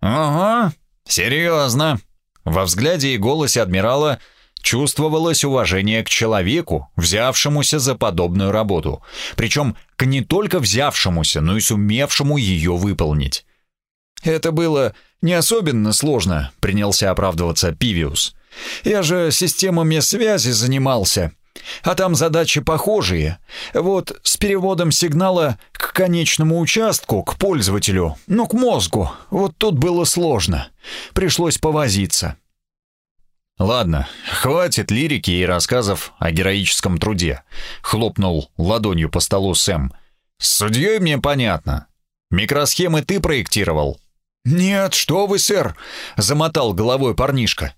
Ага, серьезно. Во взгляде и голосе адмирала чувствовалось уважение к человеку, взявшемуся за подобную работу. Причем к не только взявшемуся, но и сумевшему ее выполнить. «Это было не особенно сложно», — принялся оправдываться Пивиус. «Я же системами связи занимался, а там задачи похожие. Вот с переводом сигнала к конечному участку, к пользователю, ну, к мозгу, вот тут было сложно. Пришлось повозиться». «Ладно, хватит лирики и рассказов о героическом труде», — хлопнул ладонью по столу Сэм. «С судьей мне понятно. Микросхемы ты проектировал?» «Нет, что вы, сэр!» — замотал головой парнишка.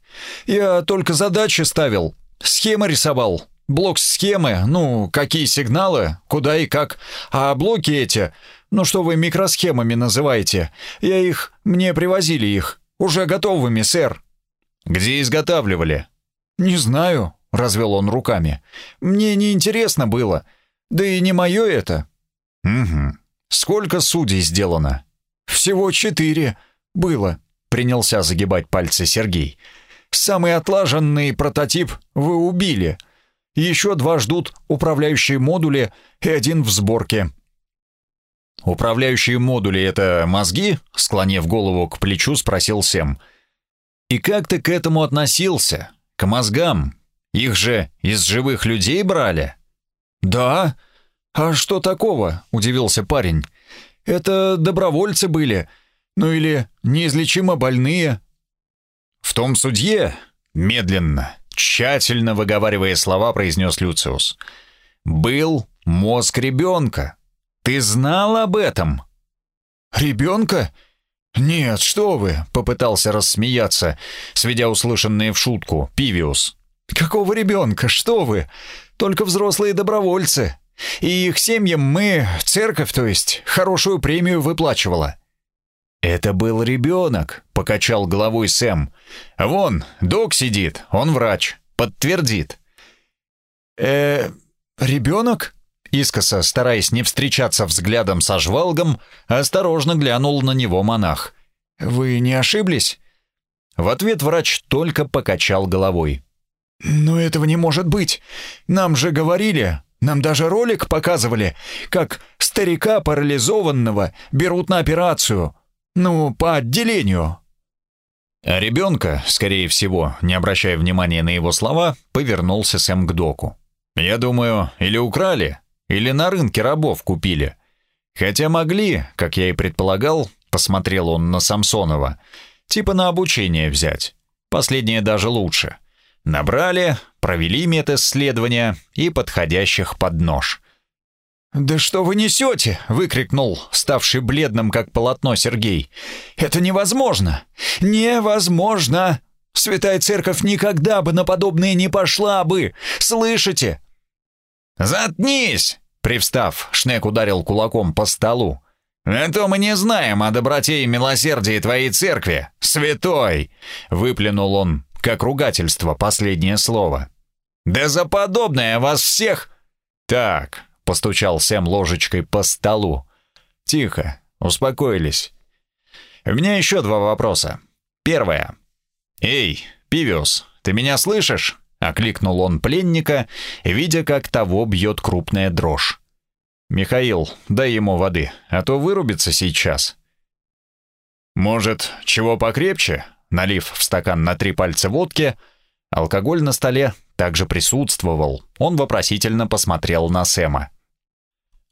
«Я только задачи ставил, схемы рисовал, блок схемы, ну, какие сигналы, куда и как, а блоки эти, ну что вы микросхемами называете, я их, мне привозили их, уже готовыми, сэр». «Где изготавливали?» «Не знаю», — развел он руками. «Мне не интересно было, да и не мое это». «Угу. Сколько судей сделано?» «Всего четыре. Было», — принялся загибать пальцы Сергей. «Самый отлаженный прототип вы убили. Еще два ждут управляющие модули и один в сборке». «Управляющие модули — это мозги?» — склонив голову к плечу, спросил Сэм. «И как ты к этому относился? К мозгам? Их же из живых людей брали?» «Да? А что такого?» — удивился парень. Это добровольцы были. Ну или неизлечимо больные. В том судье, медленно, тщательно выговаривая слова, произнес Люциус. Был Мозг ребенка. Ты знал об этом?» «Ребенка? Нет, что вы!» — попытался рассмеяться, сведя услышанные в шутку, Пивиус. «Какого ребенка? Что вы? Только взрослые добровольцы. И их семьям мы, церковь, то есть, хорошую премию выплачивала». «Это был ребенок», — покачал головой Сэм. «Вон, док сидит, он врач, подтвердит». «Э, ребенок?» Искоса, стараясь не встречаться взглядом со жвалгом, осторожно глянул на него монах. «Вы не ошиблись?» В ответ врач только покачал головой. «Но этого не может быть! Нам же говорили, нам даже ролик показывали, как старика парализованного берут на операцию. Ну, по отделению». Ребенка, скорее всего, не обращая внимания на его слова, повернулся Сэм к доку. «Я думаю, или украли, или на рынке рабов купили. Хотя могли, как я и предполагал, посмотрел он на Самсонова, типа на обучение взять. Последнее даже лучше. Набрали, провели медисследования и подходящих под нож. «Да что вы несете?» — выкрикнул, ставший бледным как полотно Сергей. «Это невозможно! Невозможно! Святая Церковь никогда бы на подобное не пошла бы! Слышите? «Заткнись!» — привстав, Шнек ударил кулаком по столу. «А то мы не знаем о доброте и милосердии твоей церкви, святой!» — выплюнул он, как ругательство, последнее слово. «Да за подобное вас всех...» «Так», — постучал Сэм ложечкой по столу. «Тихо, успокоились. У меня еще два вопроса. Первое. Эй, Пивиус, ты меня слышишь?» Окликнул он пленника, видя, как того бьет крупная дрожь. «Михаил, дай ему воды, а то вырубится сейчас». «Может, чего покрепче?» Налив в стакан на три пальца водки, алкоголь на столе также присутствовал. Он вопросительно посмотрел на Сэма.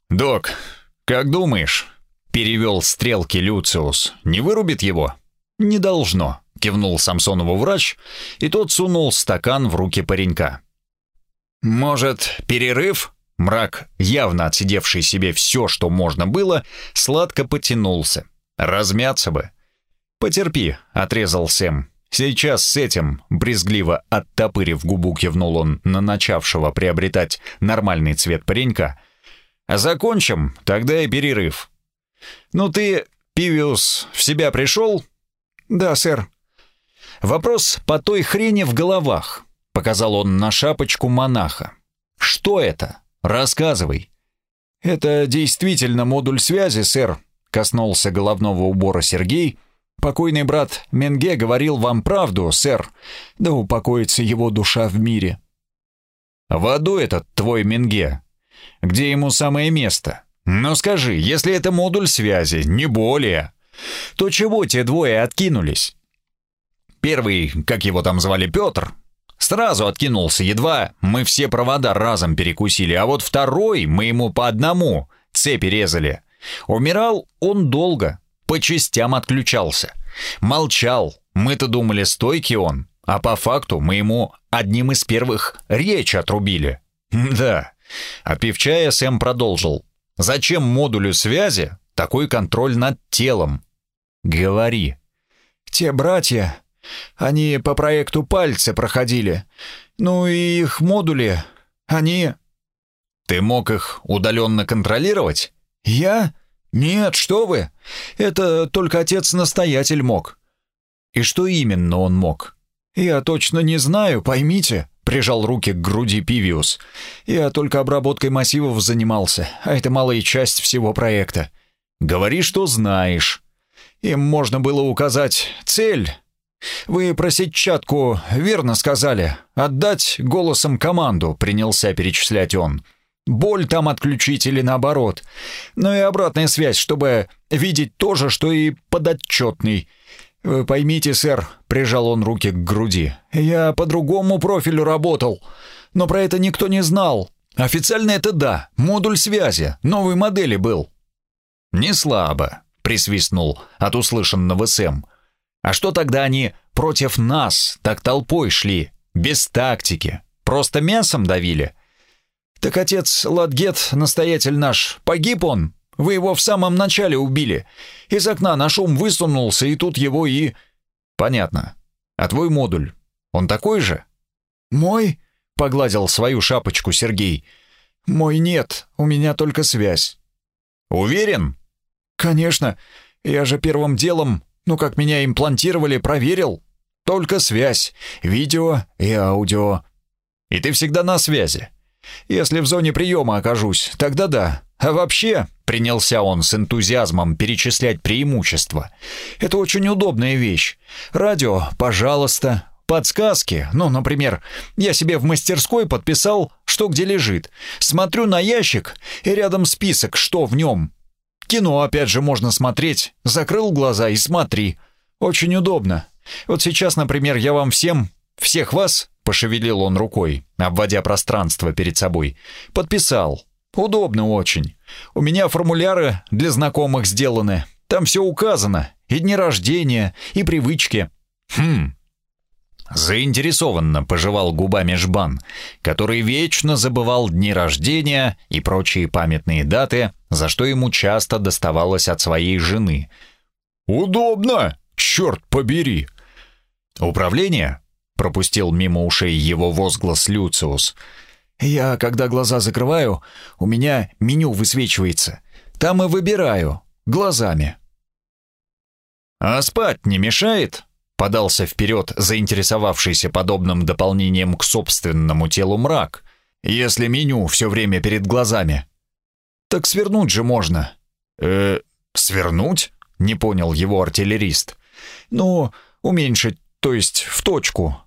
«Док, как думаешь?» Перевел стрелки Люциус. «Не вырубит его?» «Не должно кивнул Самсонову врач, и тот сунул стакан в руки паренька. «Может, перерыв?» Мрак, явно отсидевший себе все, что можно было, сладко потянулся. «Размяться бы». «Потерпи», — отрезал Сэм. «Сейчас с этим», — брезгливо оттопырив губу, кивнул он на начавшего приобретать нормальный цвет паренька. «А закончим, тогда и перерыв». «Ну ты, Пивиус, в себя пришел?» «Да, сэр», Вопрос по той хрени в головах, показал он на шапочку монаха. Что это? Рассказывай. Это действительно модуль связи, сэр, коснулся головного убора Сергей. Покойный брат Менге говорил вам правду, сэр. Да упокоится его душа в мире. В аду этот твой Менге. Где ему самое место? Ну скажи, если это модуль связи, не более, то чего те двое откинулись? Первый, как его там звали, Петр, сразу откинулся, едва мы все провода разом перекусили, а вот второй мы ему по одному цепи резали. Умирал он долго, по частям отключался. Молчал, мы-то думали, стойкий он, а по факту мы ему одним из первых речь отрубили. Да. Отпив чая, Сэм продолжил. Зачем модулю связи такой контроль над телом? Говори. Те братья, они по проекту пальцы проходили. Ну и их модули, они... Ты мог их удаленно контролировать? Я? Нет, что вы. Это только отец-настоятель мог. И что именно он мог? Я точно не знаю, поймите. Прижал руки к груди Пивиус. Я только обработкой массивов занимался, а это малая часть всего проекта. Говори, что знаешь. Им можно было указать цель, «Вы про сетчатку верно сказали. Отдать голосом команду», — принялся перечислять он. «Боль там отключить или наоборот. Но и обратная связь, чтобы видеть то же, что и подотчетный». «Вы поймите, сэр», — прижал он руки к груди, — «я по другому профилю работал, но про это никто не знал. Официально это да, модуль связи, новой модели был». «Не слабо», — присвистнул от услышанного Сэм. А что тогда они против нас так толпой шли, без тактики, просто мясом давили? Так отец Ладгет, настоятель наш, погиб он? Вы его в самом начале убили. Из окна на шум высунулся, и тут его и...» «Понятно. А твой модуль, он такой же?» «Мой?» — погладил свою шапочку Сергей. «Мой нет, у меня только связь». «Уверен?» «Конечно. Я же первым делом, ну как меня имплантировали, проверил. Только связь, видео и аудио». «И ты всегда на связи?» «Если в зоне приема окажусь, тогда да. А вообще, принялся он с энтузиазмом перечислять преимущества. Это очень удобная вещь. Радио, пожалуйста. Подсказки, ну, например, я себе в мастерской подписал, что где лежит. Смотрю на ящик, и рядом список, что в нем. Кино опять же можно смотреть. Закрыл глаза и смотри. Очень удобно. Вот сейчас, например, я вам всем, всех вас, пошевелил он рукой, обводя пространство перед собой, подписал. Удобно очень. У меня формуляры для знакомых сделаны. Там все указано. И дни рождения, и привычки. Хм. Заинтересованно пожевал губами жбан, который вечно забывал дни рождения и прочие памятные даты, за что ему часто доставалось от своей жены. «Удобно! Черт побери!» «Управление?» — пропустил мимо ушей его возглас Люциус — я, когда глаза закрываю, у меня меню высвечивается. Там и выбираю. Глазами. «А спать не мешает?» — подался вперед заинтересовавшийся подобным дополнением к собственному телу мрак. «Если меню все время перед глазами». «Так свернуть же можно». «Э, свернуть?» — не понял его артиллерист. «Ну, уменьшить, то есть в точку.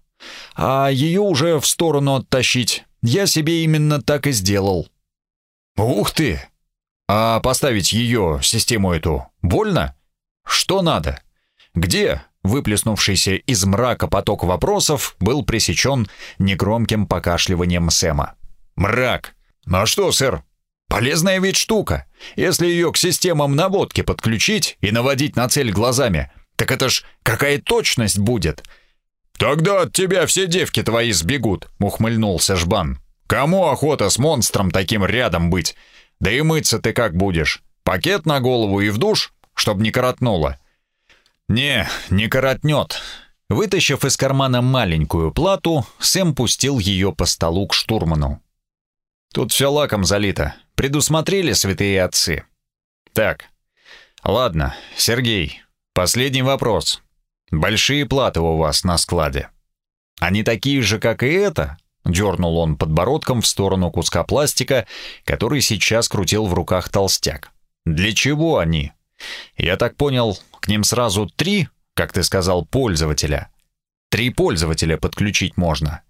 А ее уже в сторону оттащить. Я себе именно так и сделал. Ух ты! А поставить ее, систему эту, больно? Что надо? Где? Выплеснувшийся из мрака поток вопросов был пресечен негромким покашливанием Сэма. «Мрак! А что, сэр? Полезная ведь штука. Если ее к системам наводки подключить и наводить на цель глазами, так это ж какая точность будет!» «Тогда от тебя все девки твои сбегут», — ухмыльнулся Жбан. «Кому охота с монстром таким рядом быть? Да и мыться ты как будешь? Пакет на голову и в душ, чтоб не коротнуло?» «Не, не коротнет». Вытащив из кармана маленькую плату, Сэм пустил ее по столу к штурману. «Тут все лаком залито. Предусмотрели святые отцы?» «Так. Ладно, Сергей, последний вопрос. Большие платы у вас на складе. Они такие же, как и это?» Дернул он подбородком в сторону куска пластика, который сейчас крутил в руках толстяк. «Для чего они?» «Я так понял, к ним сразу три, как ты сказал, пользователя. Три пользователя подключить можно».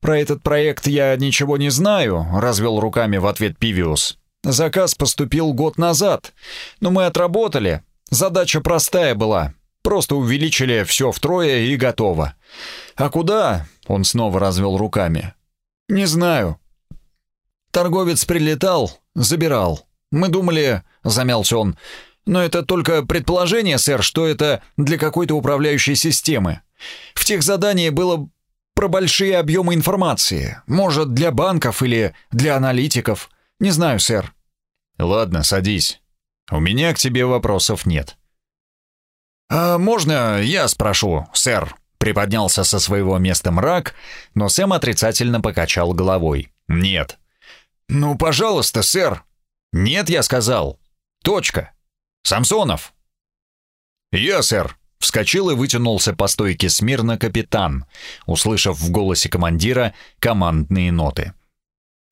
«Про этот проект я ничего не знаю», — развел руками в ответ Пивиус. «Заказ поступил год назад, но мы отработали. Задача простая была. Просто увеличили все втрое и готово. А куда? Он снова развел руками. Не знаю. Торговец прилетал, забирал. Мы думали, замялся он, но это только предположение, сэр, что это для какой-то управляющей системы. В тех заданиях было про большие объемы информации. Может, для банков или для аналитиков. Не знаю, сэр. Ладно, садись. У меня к тебе вопросов нет. «А можно я спрошу, сэр?» Приподнялся со своего места мрак, но Сэм отрицательно покачал головой. «Нет». «Ну, пожалуйста, сэр». «Нет, я сказал. Точка. Самсонов». «Я, сэр», Вскочил и вытянулся по стойке смирно капитан, услышав в голосе командира командные ноты.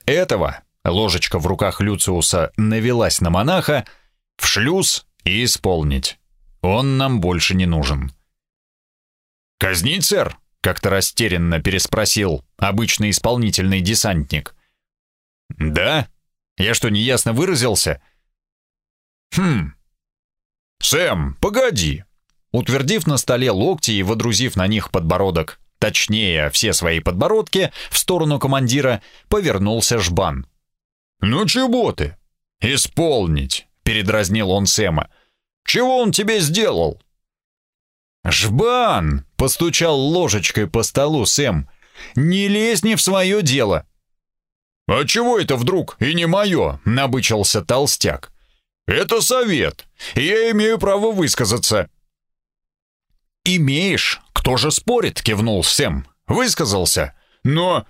Этого, ложечка в руках Люциуса навелась на монаха, в шлюз и исполнить. Он нам больше не нужен. «Казнить, сэр?» — как-то растерянно переспросил обычный исполнительный десантник. «Да? Я что, неясно выразился?» «Хм. Сэм, погоди!» Утвердив на столе локти и водрузив на них подбородок, точнее, все свои подбородки, в сторону командира, повернулся жбан. «Ну чего ты? Исполнить!» — передразнил он Сэма. Чего он тебе сделал?» «Жбан!» — постучал ложечкой по столу Сэм. «Не лезь не в свое дело!» «А чего это вдруг и не мое?» — набычился толстяк. «Это совет, я имею право высказаться». «Имеешь? Кто же спорит?» — кивнул Сэм. «Высказался. Но...»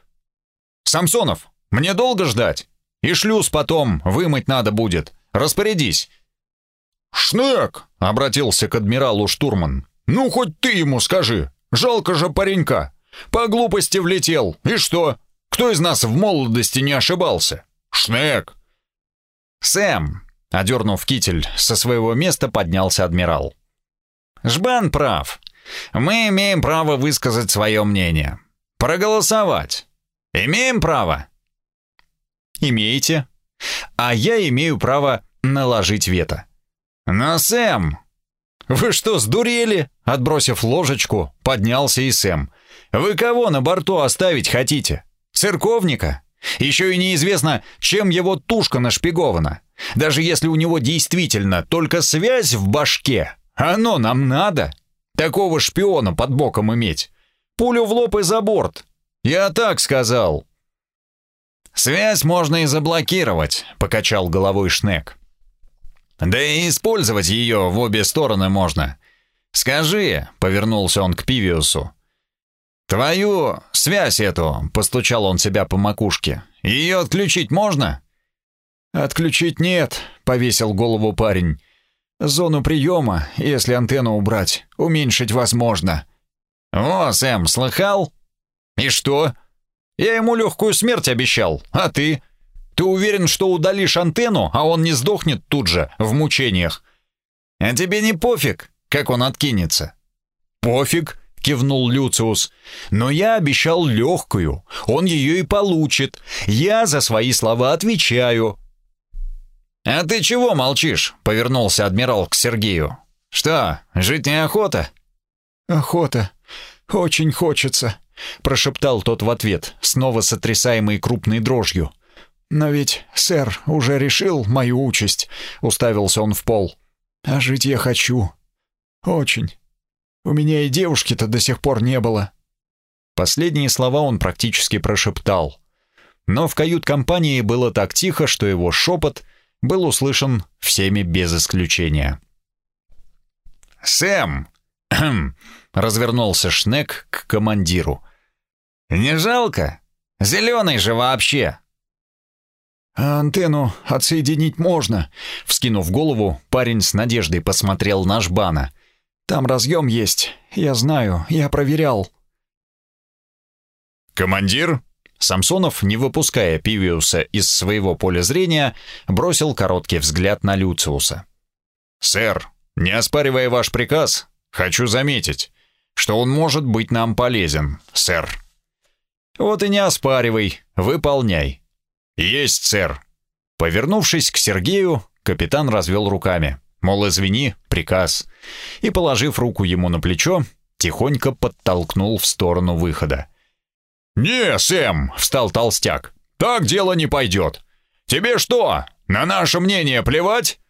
«Самсонов, мне долго ждать? И шлюз потом вымыть надо будет. Распорядись». «Шнек!» — обратился к адмиралу штурман. «Ну, хоть ты ему скажи. Жалко же паренька. По глупости влетел. И что? Кто из нас в молодости не ошибался? Шнек!» «Сэм!» — одернув китель, со своего места поднялся адмирал. «Жбан прав. Мы имеем право высказать свое мнение. Проголосовать. Имеем право?» «Имеете. А я имею право наложить вето». «Но, Сэм, «Вы что, сдурели?» Отбросив ложечку, поднялся и Сэм. «Вы кого на борту оставить хотите? Церковника? Еще и неизвестно, чем его тушка нашпигована. Даже если у него действительно только связь в башке, оно нам надо. Такого шпиона под боком иметь. Пулю в лоб и за борт. Я так сказал». «Связь можно и заблокировать», — покачал головой Шнек. Да и использовать ее в обе стороны можно. Скажи, повернулся он к Пивиусу. Твою связь эту, постучал он себя по макушке. Ее отключить можно? Отключить нет, повесил голову парень. Зону приема, если антенну убрать, уменьшить возможно. О, Сэм, слыхал? И что? Я ему легкую смерть обещал, а ты? Ты уверен, что удалишь антенну, а он не сдохнет тут же, в мучениях? А тебе не пофиг, как он откинется? Пофиг, кивнул Люциус. Но я обещал легкую. Он ее и получит. Я за свои слова отвечаю. А ты чего молчишь? Повернулся адмирал к Сергею. Что, жить неохота? Охота. Очень хочется, прошептал тот в ответ, снова сотрясаемый крупной дрожью. «Но ведь сэр уже решил мою участь», — уставился он в пол. «А жить я хочу. Очень. У меня и девушки-то до сих пор не было». Последние слова он практически прошептал. Но в кают-компании было так тихо, что его шепот был услышан всеми без исключения. «Сэм!» *clears throat* — развернулся Шнек к командиру. «Не жалко? Зеленый же вообще!» «А антенну отсоединить можно», — вскинув голову, парень с надеждой посмотрел на Жбана. «Там разъем есть. Я знаю, я проверял». «Командир?» Самсонов, не выпуская Пивиуса из своего поля зрения, бросил короткий взгляд на Люциуса. «Сэр, не оспаривая ваш приказ, хочу заметить, что он может быть нам полезен, сэр». «Вот и не оспаривай, выполняй. «Есть, сэр!» Повернувшись к Сергею, капитан развел руками. Мол, извини, приказ. И, положив руку ему на плечо, тихонько подтолкнул в сторону выхода. «Не, Сэм!» — встал толстяк. «Так дело не пойдет. Тебе что, на наше мнение плевать?»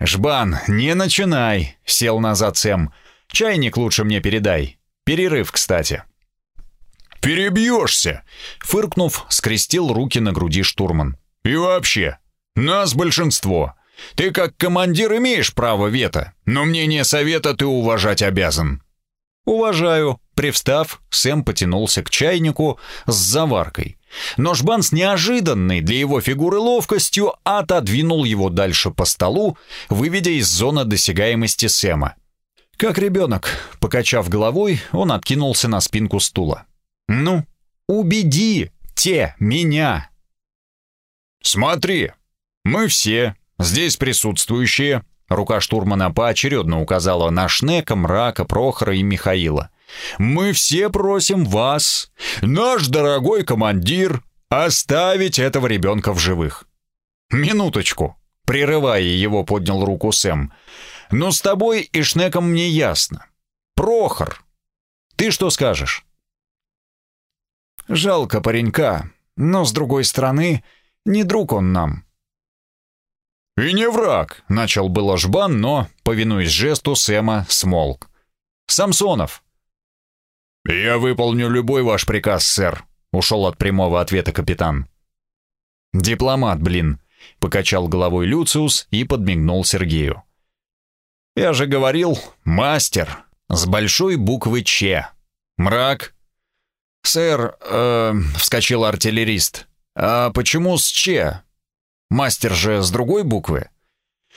«Жбан, не начинай!» — сел назад Сэм. «Чайник лучше мне передай. Перерыв, кстати». «Перебьешься!» Фыркнув, скрестил руки на груди штурман. «И вообще, нас большинство. Ты как командир имеешь право вето, но мнение совета ты уважать обязан». «Уважаю». Привстав, Сэм потянулся к чайнику с заваркой. Но Жбан с неожиданной для его фигуры ловкостью отодвинул его дальше по столу, выведя из зоны досягаемости Сэма. Как ребенок, покачав головой, он откинулся на спинку стула. Ну, убеди те меня. Смотри, мы все, здесь присутствующие, рука штурмана поочередно указала на Шнека, Мрака, Прохора и Михаила. Мы все просим вас, наш дорогой командир, оставить этого ребенка в живых. Минуточку, прерывая его, поднял руку Сэм. Но с тобой и Шнеком мне ясно. Прохор, ты что скажешь? Жалко паренька, но, с другой стороны, не друг он нам. «И не враг», — начал было жбан, но, повинуясь жесту, Сэма смолк. «Самсонов». «Я выполню любой ваш приказ, сэр», — ушел от прямого ответа капитан. Дипломат, блин!» — покачал головой Люциус и подмигнул Сергею. «Я же говорил, мастер, с большой буквы «Ч». Мрак». «Сэр», э, — вскочил артиллерист, — «а почему с «Ч»? Мастер же с другой буквы?»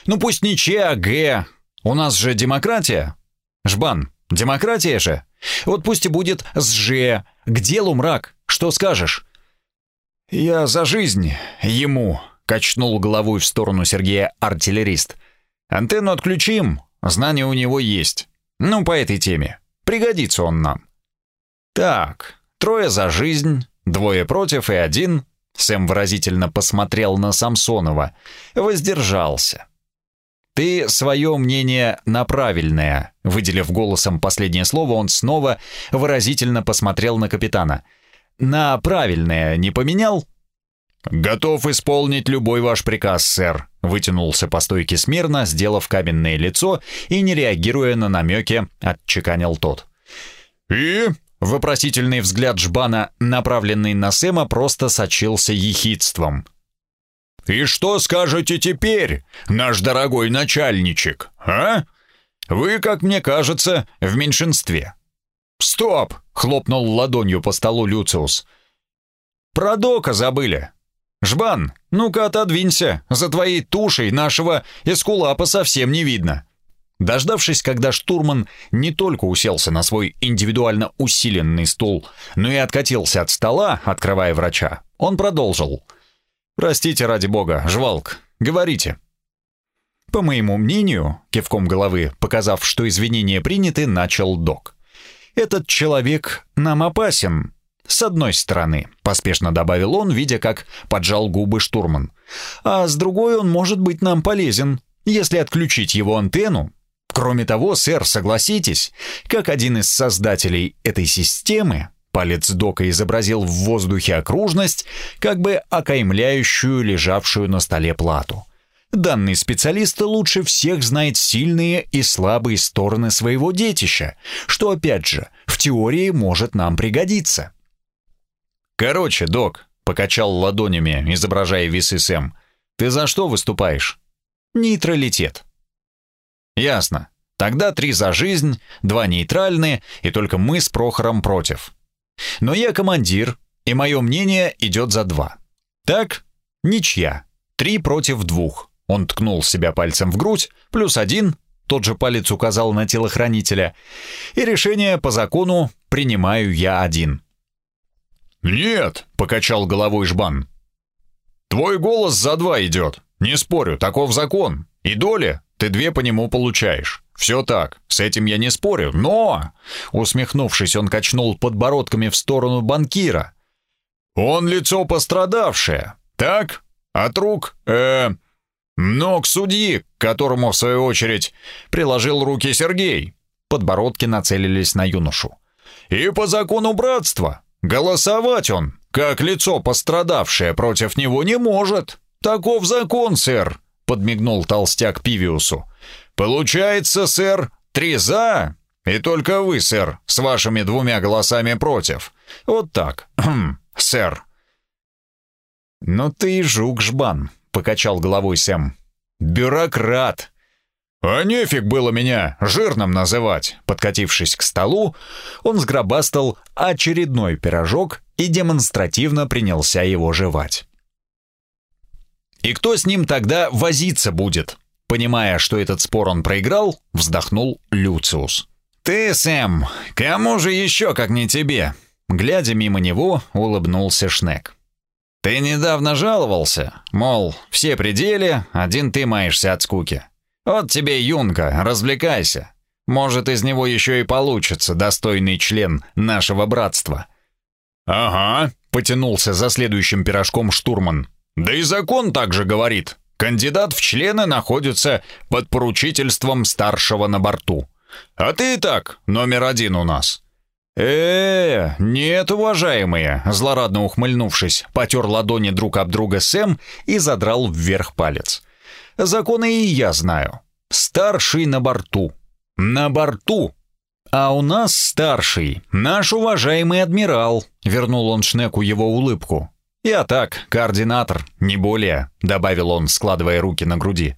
«Ну пусть не «Ч», а «Г». У нас же демократия. Жбан, демократия же. Вот пусть и будет с «Ж». К делу, мрак. Что скажешь?» «Я за жизнь ему», — качнул головой в сторону Сергея артиллерист. «Антенну отключим, знания у него есть. Ну, по этой теме. Пригодится он нам». «Так, трое за жизнь, двое против и один», — Сэм выразительно посмотрел на Самсонова. «Воздержался». «Ты свое мнение на правильное», — выделив голосом последнее слово, он снова выразительно посмотрел на капитана. «На правильное не поменял?» «Готов исполнить любой ваш приказ, сэр», — вытянулся по стойке смирно, сделав каменное лицо и, не реагируя на намеки, отчеканил тот. «И?» — вопросительный взгляд Жбана, направленный на Сэма, просто сочился ехидством. «И что скажете теперь, наш дорогой начальничек, а? Вы, как мне кажется, в меньшинстве». «Стоп!» — хлопнул ладонью по столу Люциус. «Про Дока забыли. Жбан, ну-ка отодвинься, за твоей тушей нашего эскулапа совсем не видно». Дождавшись, когда штурман не только уселся на свой индивидуально усиленный стул, но и откатился от стола, открывая врача, он продолжил — «Простите, ради бога, жвалк, говорите». По моему мнению, кивком головы, показав, что извинения приняты, начал док. «Этот человек нам опасен. С одной стороны», — поспешно добавил он, видя, как поджал губы штурман. «А с другой он может быть нам полезен, если отключить его антенну. Кроме того, сэр, согласитесь, как один из создателей этой системы, Палец Дока изобразил в воздухе окружность, как бы окаймляющую лежавшую на столе плату. Данный специалист лучше всех знает сильные и слабые стороны своего детища, что, опять же, в теории может нам пригодиться. «Короче, док», — покачал ладонями, изображая весы Сэм, — «ты за что выступаешь?» «Нейтралитет». «Ясно. Тогда три за жизнь, два нейтральные, и только мы с Прохором против. Но я командир, и мое мнение идет за два. Так, ничья. Три против двух. Он ткнул себя пальцем в грудь, плюс один, тот же палец указал на телохранителя, и решение по закону принимаю я один. «Нет», — покачал головой Жбан. «Твой голос за два идет. Не спорю, таков закон. И доля ты две по нему получаешь. Все так, с этим я не спорю, но...» Усмехнувшись, он качнул подбородками в сторону банкира. «Он лицо пострадавшее, так? От рук, э, ног судьи, к которому, в свою очередь, приложил руки Сергей». Подбородки нацелились на юношу. «И по закону братства, голосовать он, как лицо пострадавшее, против него не может. Таков закон, сэр», — подмигнул толстяк Пивиусу. «Получается, сэр, три за, и только вы, сэр, с вашими двумя голосами против. Вот так, сэр». «Ну ты и жук-жбан», — покачал головой Сэм. «Бюрократ». «А нефиг было меня жирным называть!» Подкатившись к столу, он сгробастал очередной пирожок и демонстративно принялся его жевать. «И кто с ним тогда возиться будет?» Понимая, что этот спор он проиграл, вздохнул Люциус. «Ты, Сэм, кому же еще, как не тебе?» Глядя мимо него, улыбнулся Шнек. «Ты недавно жаловался, мол, все пределы, один ты маешься от скуки. Вот тебе юнга, развлекайся. Может, из него еще и получится достойный член нашего братства». «Ага», — потянулся за следующим пирожком штурман. «Да и закон также говорит. Кандидат в члены находится под поручительством старшего на борту. А ты и так номер один у нас». «Э, нет, уважаемые!» Злорадно ухмыльнувшись, потер ладони друг об друга Сэм и задрал вверх палец. «Законы и я знаю. Старший на борту. На борту. А у нас старший, наш уважаемый адмирал», — вернул он Шнеку его улыбку. «Я так, координатор, не более», — добавил он, складывая руки на груди.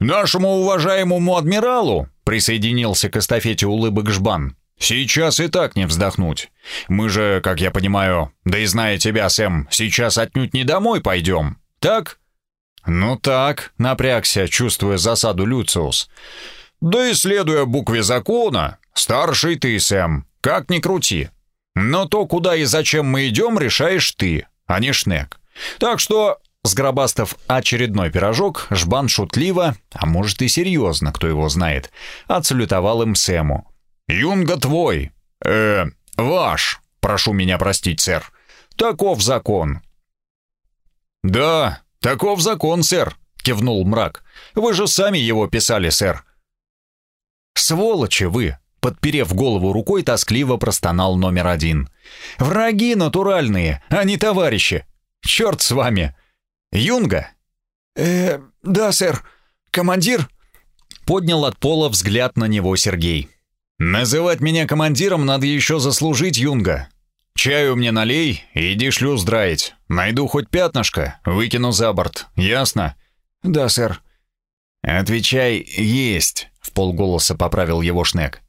«Нашему уважаемому адмиралу», — присоединился к эстафете улыбок Жбан, «сейчас и так не вздохнуть. Мы же, как я понимаю, да и зная тебя, Сэм, сейчас отнюдь не домой пойдем, так?» «Ну так», — напрягся, чувствуя засаду Люциус. «Да и следуя букве закона, старший ты, Сэм, как ни крути. Но то, куда и зачем мы идем, решаешь ты, а не Шнек. Так что Сгробастав очередной пирожок, Жбан шутливо, а может и серьезно, кто его знает, отсалютовал им Сэму. «Юнга твой! э ваш! Прошу меня простить, сэр. Таков закон». «Да, таков закон, сэр», — кивнул мрак. «Вы же сами его писали, сэр». «Сволочи вы!» — подперев голову рукой, тоскливо простонал номер один. «Враги натуральные, а не товарищи! Черт с вами! «Юнга?» «Э, да, сэр. Командир?» Поднял от пола взгляд на него Сергей. «Называть меня командиром надо еще заслужить, Юнга. Чаю мне налей и иди шлюз драить. Найду хоть пятнышко, выкину за борт. Ясно?» «Да, сэр». «Отвечай, есть», — в полголоса поправил его Шнек.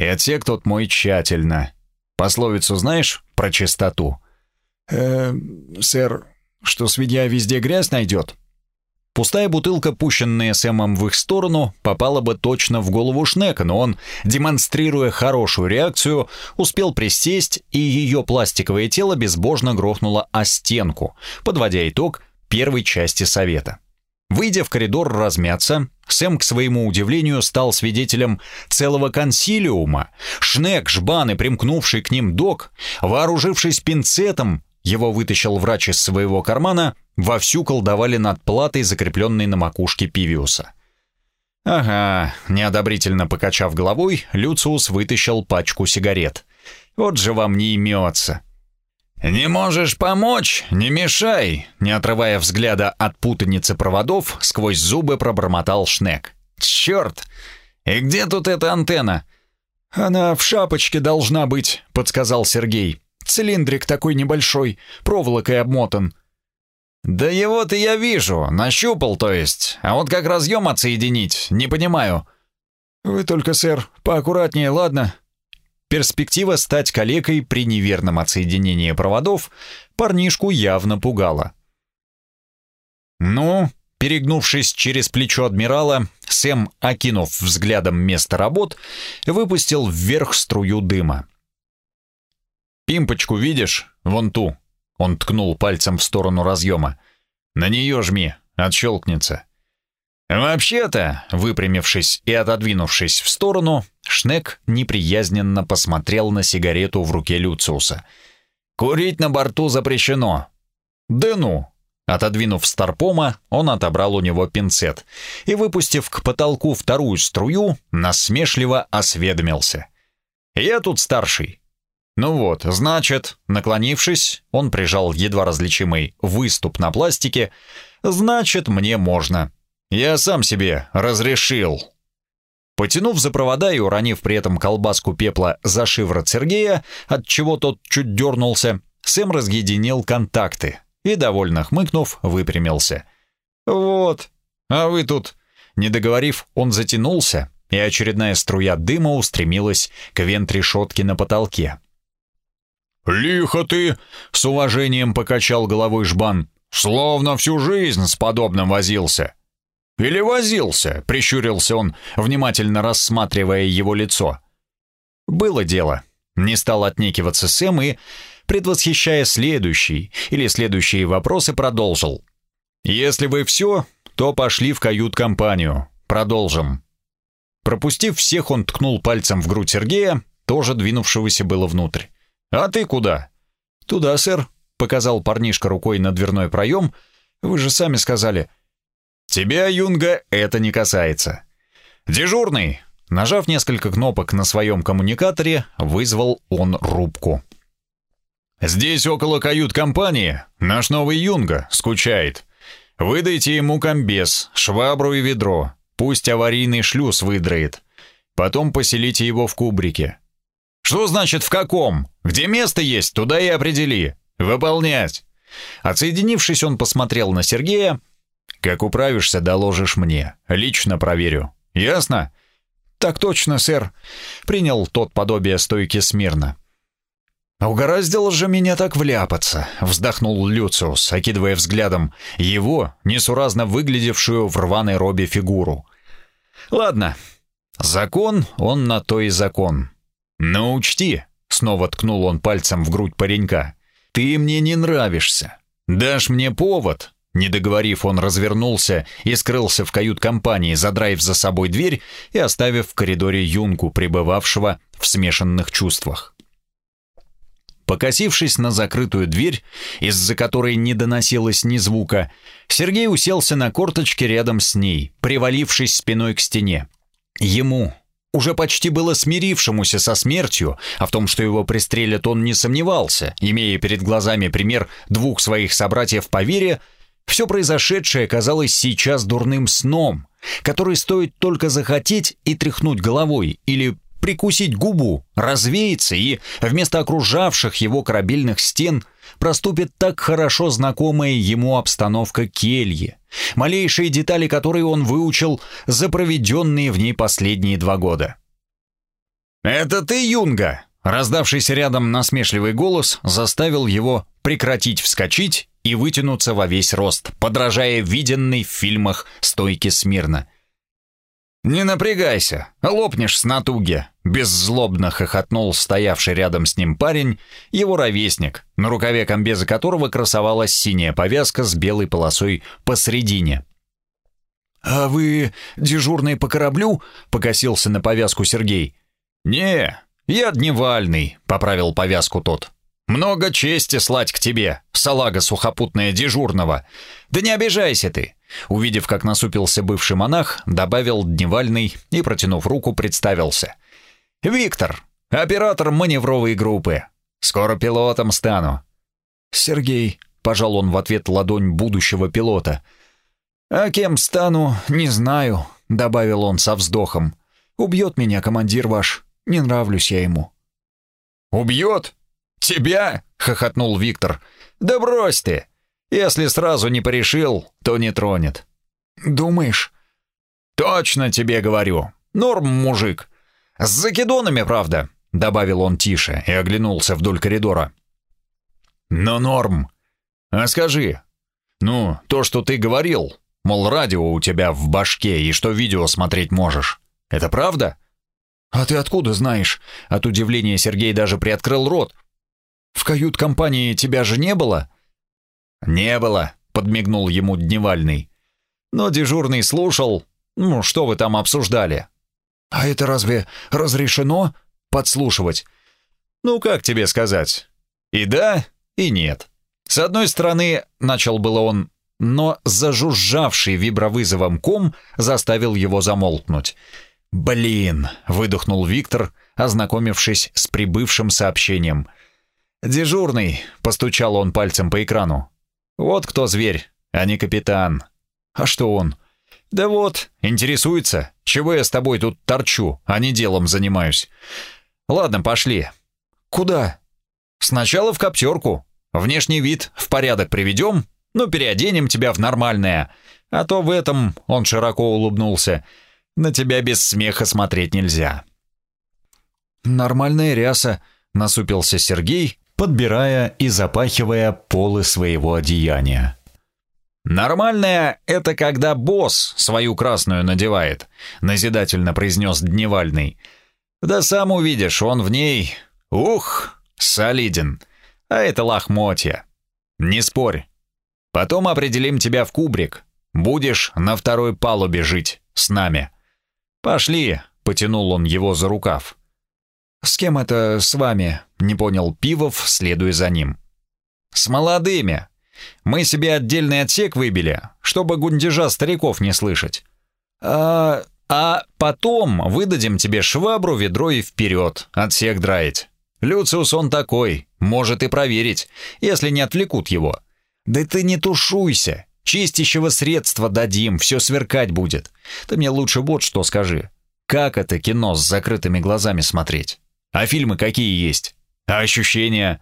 «И отсек тот мой тщательно. Пословицу знаешь про чистоту?» «Э, сэр, что свинья везде грязь найдет. Пустая бутылка, пущенная Сэмом в их сторону, попала бы точно в голову Шнека, но он, демонстрируя хорошую реакцию, успел присесть, и ее пластиковое тело безбожно грохнуло о стенку, подводя итог первой части совета. Выйдя в коридор размяться, Сэм, к своему удивлению, стал свидетелем целого консилиума. Шнек, Жбан и примкнувший к ним док, вооружившись пинцетом, его вытащил врач из своего кармана, вовсю колдовали над платой, закрепленной на макушке Пивиуса. «Ага», — неодобрительно покачав головой, Люциус вытащил пачку сигарет. «Вот же вам не имется». «Не можешь помочь? Не мешай!» Не отрывая взгляда от путаницы проводов, сквозь зубы пробормотал Шнек. «Черт! И где тут эта антенна?» «Она в шапочке должна быть», — подсказал Сергей. Цилиндрик такой небольшой, проволокой обмотан». «Да его-то я вижу, нащупал, то есть. А вот как разъем отсоединить, не понимаю». «Вы только, сэр, поаккуратнее, ладно?» Перспектива стать калекой при неверном отсоединении проводов парнишку явно пугала. «Ну?» Перегнувшись через плечо адмирала, Сэм, окинув взглядом место работ, выпустил вверх струю дыма. «Пимпочку видишь? Вон ту». Он ткнул пальцем в сторону разъема. «На нее жми, отщелкнется». «Вообще-то», выпрямившись и отодвинувшись в сторону, Шнек неприязненно посмотрел на сигарету в руке Люциуса. «Курить на борту запрещено». «Да ну!» Отодвинув старпома, он отобрал у него пинцет и, выпустив к потолку вторую струю, насмешливо осведомился. «Я тут старший. Ну вот, значит, наклонившись, он прижал едва различимый выступ на пластике. Значит, мне можно. Я сам себе разрешил. Потянув за провода и уронив при этом колбаску пепла за шиворот Сергея, от чего тот чуть дернулся, Сэм разъединил контакты и, довольно хмыкнув, выпрямился. «Вот, а вы тут...» Не договорив, он затянулся, и очередная струя дыма устремилась к вент-решетке на потолке. «Лихо ты!» — с уважением покачал головой жбан. «Словно всю жизнь с подобным возился». «Или возился?» — прищурился он, внимательно рассматривая его лицо. «Было дело». Не стал отнекиваться Сэм и, предвосхищая следующий или следующие вопросы, продолжил. «Если вы все, то пошли в кают-компанию. Продолжим». Пропустив всех, он ткнул пальцем в грудь Сергея, тоже двинувшегося было внутрь. «А ты куда?» «Туда, сэр», — показал парнишка рукой на дверной проем. «Вы же сами сказали». «Тебя, Юнга, это не касается». «Дежурный!» Нажав несколько кнопок на своем коммуникаторе, вызвал он рубку. «Здесь около кают-компании наш новый Юнга скучает. Выдайте ему комбез, швабру и ведро. Пусть аварийный шлюз выдроит. Потом поселите его в кубрике. «Что значит в каком? Где место есть, туда и определи. Выполнять!» Отсоединившись, он посмотрел на Сергея. «Как управишься, доложишь мне. Лично проверю. Ясно?» «Так точно, сэр», — принял тот подобие стойки смирно. «Угораздило же меня так вляпаться», — вздохнул Люциус, окидывая взглядом его, несуразно выглядевшую в рваной робе фигуру. «Ладно, закон, он на то и закон. Но учти», — снова ткнул он пальцем в грудь паренька, — «ты мне не нравишься. Дашь мне повод». Не договорив, он развернулся и скрылся в кают-компании, задраив за собой дверь и оставив в коридоре юнку, пребывавшего в смешанных чувствах. Покосившись на закрытую дверь, из-за которой не доносилось ни звука, Сергей уселся на корточке рядом с ней, привалившись спиной к стене. Ему, уже почти было смирившемуся со смертью, а в том, что его пристрелят, он не сомневался, имея перед глазами пример двух своих собратьев по вере, все произошедшее казалось сейчас дурным сном, который стоит только захотеть и тряхнуть головой или прикусить губу, развеяться и вместо окружавших его корабельных стен проступит так хорошо знакомая ему обстановка кельи, малейшие детали которой он выучил за проведенные в ней последние два года. «Это ты, Юнга!» Раздавшийся рядом насмешливый голос заставил его прекратить вскочить и вытянуться во весь рост, подражая виденной в фильмах стойке смирно – «Не напрягайся, лопнешь с натуги», — беззлобно хохотнул стоявший рядом с ним парень, его ровесник, на рукаве комбеза которого красовалась синяя повязка с белой полосой посредине. «А вы дежурный по кораблю?» — покосился на повязку Сергей. «Не, я дневальный», — поправил повязку тот. «Много чести слать к тебе, салага сухопутная дежурного. Да не обижайся ты, Увидев, как насупился бывший монах, добавил дневальный и, протянув руку, представился. «Виктор, оператор маневровой группы. Скоро пилотом стану». «Сергей», — пожал он в ответ ладонь будущего пилота. «А кем стану, не знаю», — добавил он со вздохом. «Убьет меня командир ваш, не нравлюсь я ему». «Убьет? Тебя?» — хохотнул Виктор. «Да брось ты! Если сразу не порешил, то не тронет. Думаешь? Точно тебе говорю. Норм, мужик. С закидонами, правда, добавил он тише и оглянулся вдоль коридора. Но норм. А скажи, ну, то, что ты говорил, мол, радио у тебя в башке и что видео смотреть можешь, это правда? А ты откуда знаешь? От удивления Сергей даже приоткрыл рот. В кают-компании тебя же не было? «Не было», — подмигнул ему Дневальный. Но дежурный слушал. «Ну, что вы там обсуждали?» «А это разве разрешено?» «Подслушивать?» «Ну, как тебе сказать? И да, и нет. С одной стороны, начал было он, но зажужжавший вибровызовом ком заставил его замолкнуть. «Блин!» — выдохнул Виктор, ознакомившись с прибывшим сообщением. «Дежурный!» — постучал он пальцем по экрану. Вот кто зверь, а не капитан. А что он? Да вот, интересуется, чего я с тобой тут торчу, а не делом занимаюсь. Ладно, пошли. Куда? Сначала в коптерку. Внешний вид в порядок приведем, ну, переоденем тебя в нормальное. А то в этом, он широко улыбнулся, на тебя без смеха смотреть нельзя. Нормальная ряса, насупился Сергей, подбирая и запахивая полы своего одеяния. «Нормальное — это когда босс свою красную надевает», — назидательно произнес Дневальный. «Да сам увидишь, он в ней... Ух, солиден. А это лохмотья. Не спорь. Потом определим тебя в кубрик. Будешь на второй палубе жить с нами. Пошли», — потянул он его за рукав. «С кем это с вами?» — не понял Пивов, следуя за ним. «С молодыми. Мы себе отдельный отсек выбили, чтобы гундежа стариков не слышать. А, а потом выдадим тебе швабру, ведро и вперед, отсек драить. Люциус он такой, может и проверить, если не отвлекут его. Да ты не тушуйся, чистящего средства дадим, все сверкать будет. Ты мне лучше вот что скажи. Как это кино с закрытыми глазами смотреть? А фильмы какие есть? Ощущения?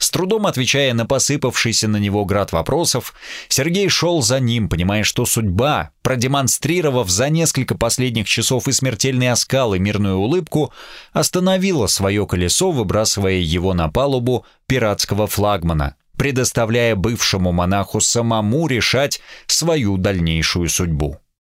С трудом отвечая на посыпавшийся на него град вопросов, Сергей шел за ним, понимая, что судьба, продемонстрировав за несколько последних часов и смертельный оскал, и мирную улыбку, остановила свое колесо, выбрасывая его на палубу пиратского флагмана, предоставляя бывшему монаху самому решать свою дальнейшую судьбу.